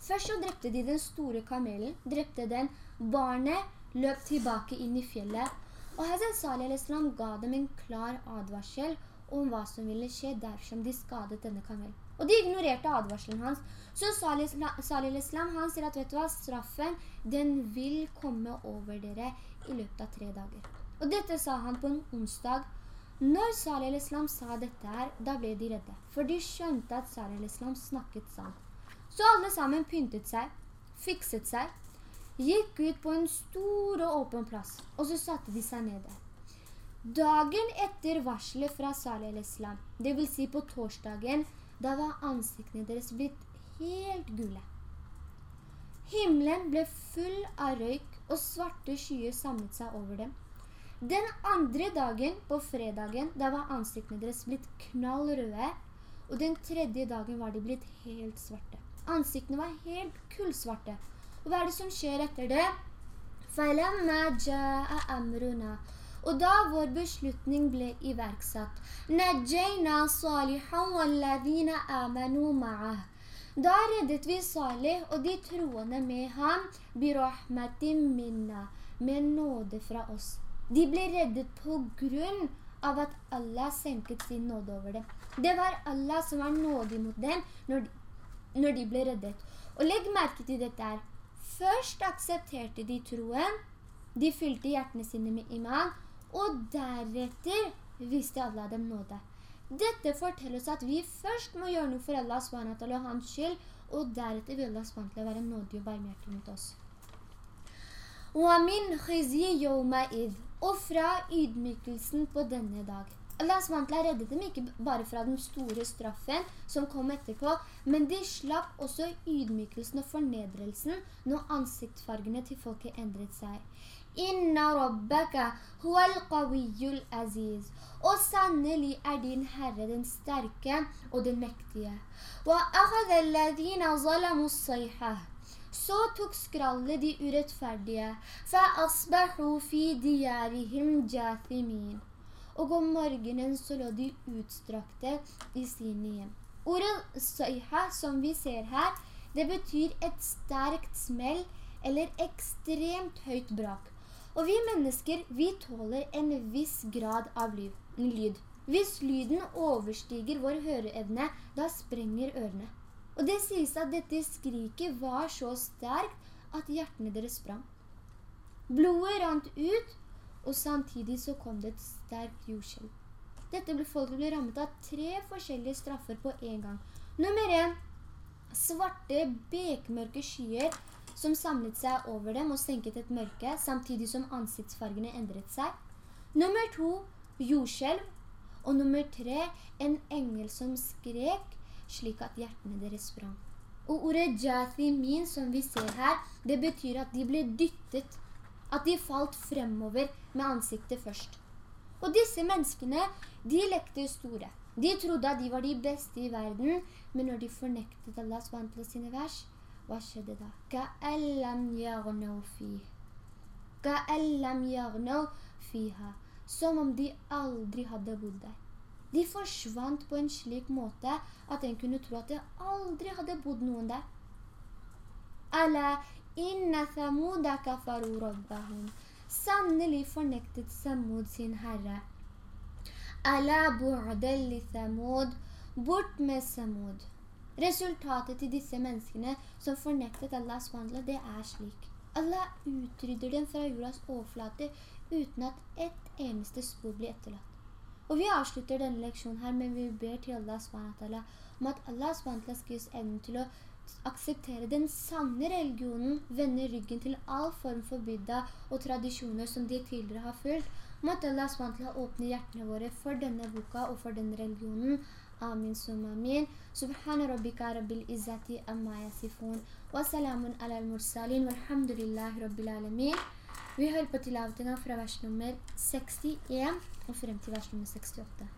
Først så drepte de den store kamelen, drepte den. Barnet løp tilbake inn i fjellet. og Hazret Salih al-Islam ga dem en klar advarsel om hva som ville skje dersom de skadet denne kamelen. Og de ignorerte advarselen hans. Så Salih al-Islam han sier at vet du hva, straffen den vil komme over dere i løpet av tre dager. Og dette sa han på en onsdag. Når Salih al-Islam sa dette her, da ble de redde. For de skjønte at Salih al-Islam snakket sant. Så alle sammen pyntet seg, fikset seg, gikk ut på en stor og åpen plass, og så satte de seg ned der. Dagen etter varslet fra Salih al-Islam, det vil si på torsdagen, da var ansiktene deres blitt helt gule. Himmelen ble full av røyk, og svarte skyer samlet seg over dem. Den andre dagen, på fredagen, da var ansiktene deres blitt knallrøde, og den tredje dagen var de blitt helt svarte. Ansiktene var helt kullsvarte. Og hva er det som skjer etter det? Og da vår beslutning ble iverksatt. Da reddet vi Salih og de troende med ham med nåde fra oss. De ble reddet på grunn av at Allah senket sin nåde over dem. Det var Allah som var nådig mot dem når de når de ble reddet. Og legg merke til dette her. Først aksepterte de troen, de fylte hjertene sine med iman, og deretter viste Allah dem nåde. Dette forteller oss at vi først må gjøre noe for Allah SWT og hans skyld, og deretter vil Allah SWT være nådig og barmhjertig mot oss. Og fra ydmykelsen på denne dag. Allah vantla reddet dem ikke bare fra den store straffen som kom etterpå, men de slapp også ydmykelsen og fornedrelsen når ansiktsfargene til folket endret seg. Inna rabbaka huwal qawiyul aziz. Og sannelig er din Herre den sterke og den mektige. Wa akhadha alladhina zalamu sayhah. Så tok skrallet de urettferdige. Fa asbahu fi diyarihim jathimin og om morgenen så lå de utstrakte i sine hjem. Ordet «søyha» som vi ser her, det betyr et sterkt smell eller ekstremt høyt brak. Og vi mennesker, vi tåler en viss grad av lyd. Hvis lyden overstiger vår høreevne, da sprenger ørene. Og det sies at dette skriket var så sterkt at hjertene deres sprang. Blodet rant ut, og samtidig så kom det et jordskjelv. Dette ble folket ble rammet av tre forskjellige straffer på en gang. Nummer en, svarte, bekmørke skyer som samlet seg over dem og senket et mørke, samtidig som ansiktsfargene endret seg. Nummer to, jordskjelv. Og nummer tre, en engel som skrek, slik at hjertene deres sprang. Og ordet jathimin som vi ser her, det betyr at de ble dyttet, at de falt fremover med ansiktet først. Og disse menneskene, de lekte store. De trodde at de var de beste i verden, men når de fornektet Allahs vantla sine vers, hva skjedde da? Ka'allam yarnaw fi. Ka'allam yarnaw fiha. Som om de aldri hadde bodd der. De forsvant på en slik måte at en kunne tro at det aldri hadde bodd noen der. Ala inna thamuda kafaru rabbahum. Sannelig fornektet Samud sin herre. Ala bu'adalli Samud. Bort med Samud. Resultatet til disse menneskene som fornektet Allahs SWT, det er slik. Allah utrydder dem fra jordas overflate uten at ett eneste spor blir etterlatt. Og vi avslutter denne leksjonen her, men vi ber til Allah SWT om at Allah SWT skal gi oss evnen til å akseptere den sanne religionen, vende ryggen til all form for bydda og tradisjoner som de tidligere har fulgt, Måtte Allah SWT åpne hjertene våre for denne boka og for denne religionen. Amin summa amin. Subhana rabbika rabbil izzati amma yasifun. Wa salamun ala al-mursalin. Walhamdulillahi rabbil alamin. Vi hører på tilavetinga fra vers nummer 61 og frem til vers nummer 68.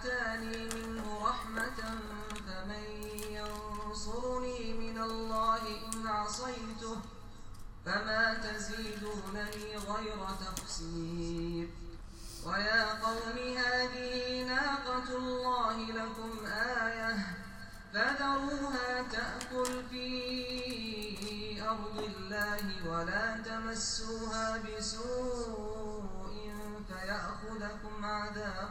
وآتاني منه رحمة فمن ينصرني من الله إن عصيته فما تزيدونني غير تخسير. ويا قوم هذه ناقة الله لكم آية فذروها تأكل في أرض الله ولا تمسوها بسوء فيأخذكم عذاب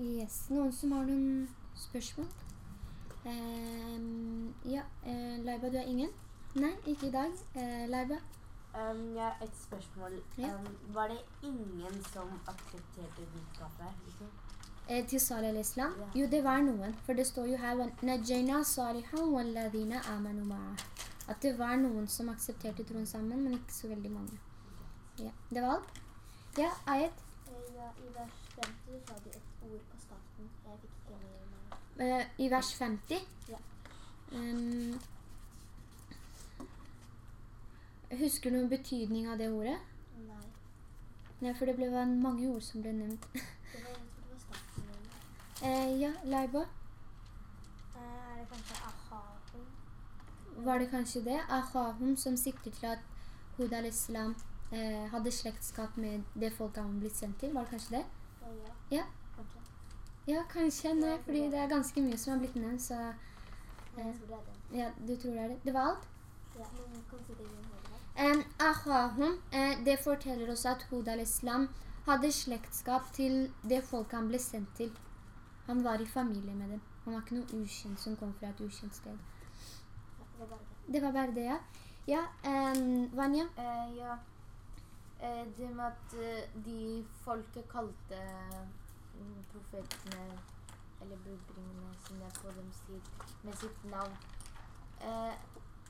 Yes. Noen som har noen spørsmål? Um, ja, uh, Laiba, du har ingen? Nei, ikke i dag. Uh, Laiba? Um, jeg har et spørsmål. Ja. Um, var det ingen som aksepterte budskapet? Liksom? Eh, til Salih al-Islam? Ja. Jo, det var noen. For det står jo her. At det var noen som aksepterte troen sammen, men ikke så veldig mange. Ja, det var alt. Ja, Ayet. Ja, I vers 50 sa de et ord på starten. Jeg fikk ikke med meg. Eh, I vers 50. Ja. Um, Husker du noen betydning av det ordet? Nei. Nei, for det ble mange ord som ble nevnt. Det var, det var starten eh, ja, Laiba, Eh, er det kanskje ahahum? var det kanskje det? Ahahum som sikter til at Hud al-Islam eh, hadde slektskap med det folket han blitt sendt til. Var det kanskje det? Ja. Ja. Ja, kanskje. Nei, fordi det er ganske mye som har blitt nevnt, så det. ja, du tror det er det. Det var alt? Ja, men kanskje det. Um, ahahum, eh, det forteller også at Hud al-Islam hadde slektskap til det folket han ble sendt til. Han var i familie med dem. Han var ikke noe ukjent som kom fra et ukjent sted. Det var bare det. Det var bare det, ja. Ja, um, Vanya? Uh, ja. uh, det med at uh, de folket kalte profetene, eller budbringerne, er på dem sitt, med sitt navn. Eh,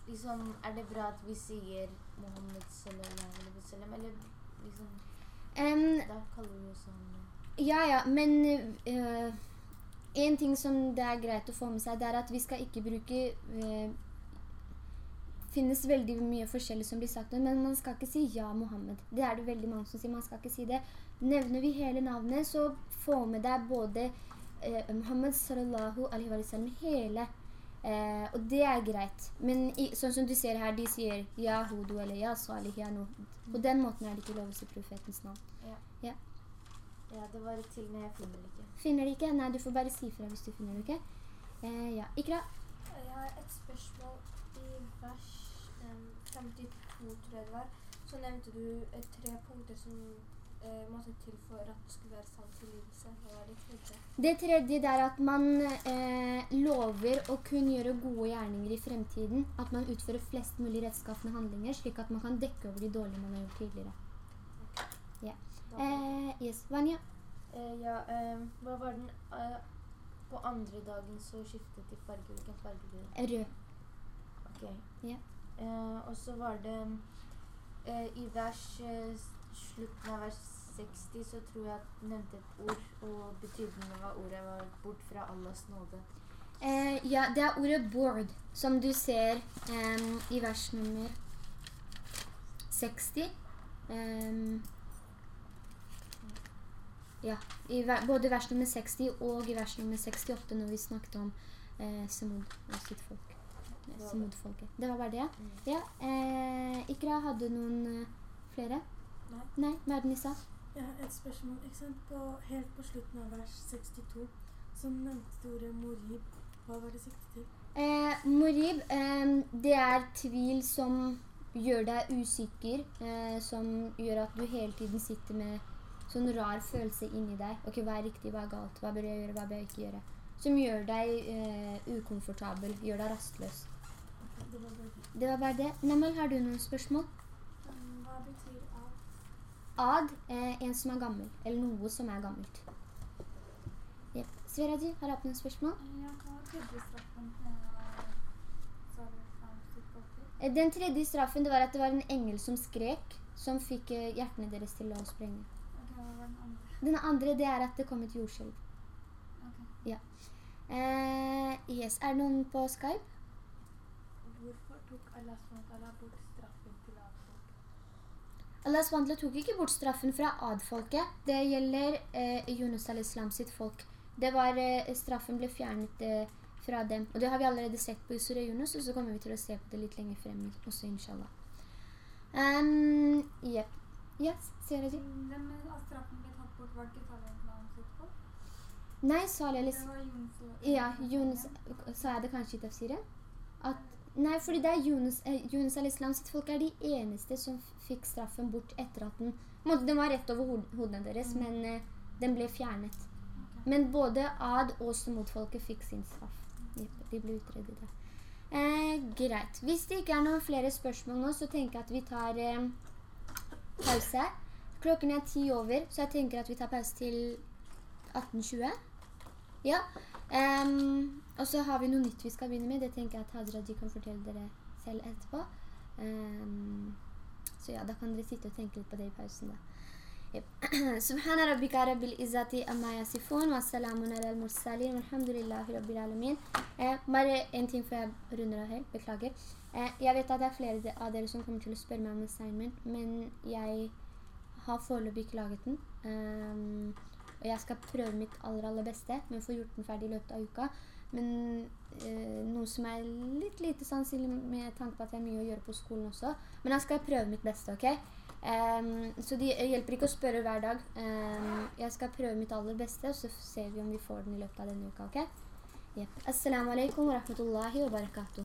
liksom, er det bra at vi sier Mohammed sallallahu alaihi wasallam, eller liksom, um, da kaller vi oss han ja, ja, men uh, en ting som det er greit å få med seg, det er at vi skal ikke bruke uh, finnes veldig mye forskjellig som blir sagt, men man skal ikke si ja, Mohammed. Det er det veldig mange som sier, man skal ikke si det. Nevner vi hele navnet, så få med deg både eh, Mohammed sallallahu alaihi wa sallam, hele. Eh, og det er greit. Men i, sånn som du ser her, de sier ja, hodu eller ja, Salih, ja, no. På den måten er det ikke lov å si profetens navn. Ja, det var et til, men jeg finner det ikke. Finner det ikke? Nei, du får bare si fra hvis du finner det, ok? Eh, ja. Ikra? Jeg har et spørsmål i vers em, 52, tror jeg det var. Så nevnte du eh, tre punkter som eh, måtte til for at det skulle være sann tilgivelse. Hva var det tredje? Det tredje er at man eh, lover å kun gjøre gode gjerninger i fremtiden. At man utfører flest mulig rettskaffende handlinger, slik at man kan dekke over de dårlige man har gjort tidligere. Da- Eh, yes, Vanya? Eh, ja, eh, hva var den eh, På andre dagen så skiftet de farge. Hvilken farge ble det? Rød. Ok. Yeah. Eh, og så var det eh, I vers eh, slutten av vers 60 så tror jeg at du nevnte et ord, og betydningen av ordet var 'bort fra Allahs nåde'. Eh, ja, det er ordet board, som du ser eh, i vers nummer 60. Em, ja, i både i vers nummer 60 og i vers nummer 68 når vi snakket om eh, Semud og sitt folk. Semud-folket. Det var bare det? Mm. Ja. Eh, Ikra, hadde noen eh, flere? Nei. Nei, Merdenissa? er? Jeg har et spørsmål. Ikke sant? På, helt på slutten av vers 62 så nevnte du ordet morib. Hva var det siktet til? Eh, morib, eh, det er tvil som gjør deg usikker, eh, som gjør at du hele tiden sitter med sånn rar følelse inni deg. Ok, hva er riktig, hva er galt, hva bør jeg gjøre, hva bør jeg ikke gjøre? Som gjør deg eh, ukomfortabel, gjør deg rastløs. Det var bare det. Det var bare det. Nemel, har du noen spørsmål? Um, hva betyr av? Ad, eh, en som er gammel, eller noe som er gammelt. Yep. Sveraji, har du hatt noen spørsmål? Ja, hva var tredje straffen Eh, Den tredje straffen det var at det var en engel som skrek, som fikk eh, hjertene deres til å sprenge. hva var den andre? Den andre det er at det kom et jordskjelv. Ja. Eh, yes. Er det noen på Skype? Hvorfor tok Allah SWT bort? Allah SWT tok ikke bort straffen fra Ad-folket. Det gjelder eh, Yunus al-Islam sitt folk. Det var, eh, straffen ble fjernet eh, fra dem. Og det har vi allerede sett på i Surah Yunus, og så kommer vi til å se på det litt lenger frem også, inshallah. Um, yep. Yes, Seraji? Hvem av straffen ble tatt bort, var det ikke Salih sitt folk? Nei, Salih al var Jonas Ja, Yunus Sa jeg det kanskje i tafsiren? At Nei, fordi det er Yunus, eh, Yunus al-Islam sitt folk er de eneste som fikk straffen bort etter at den måte, Den var rett over hod hodene deres, men eh, den ble fjernet. Men både Ad og Sumud-folket fikk sin straff. De ble utredet der. Eh, greit. Hvis det ikke er noen flere spørsmål nå, så tenker jeg at vi tar eh, pause. Klokken er ti over, så jeg tenker at vi tar pause til 18.20. Ja. Ehm, og så har vi noe nytt vi skal begynne med. Det tenker jeg at Hadraji kan fortelle dere selv etterpå. Ehm, så ja, da kan dere sitte og tenke litt på det i pausen da. Yep. سبحان ربك رب العزة أما يصفون والسلام على المرسلين والحمد لله رب العالمين eh, Bare en ting før jeg runder av helt, beklager Eh, jeg vet at det er flere de- av dere som kommer til å spørre meg om assignment, men jeg har foreløpig ikke laget den. Ehm, og jeg skal prøve mitt aller, aller beste med å få gjort den ferdig i løpet av uka. Men øh, noe som er litt lite sannsynlig med tanke på at jeg har mye å gjøre på skolen også. Men da skal jeg prøve mitt beste, ok? Um, så det hjelper ikke å spørre hver dag. Um, jeg skal prøve mitt aller beste, og så ser vi om vi får den i løpet av denne uka, ok? Yep. Assalamu alaikum wa rahmatullahi wa barakatuh.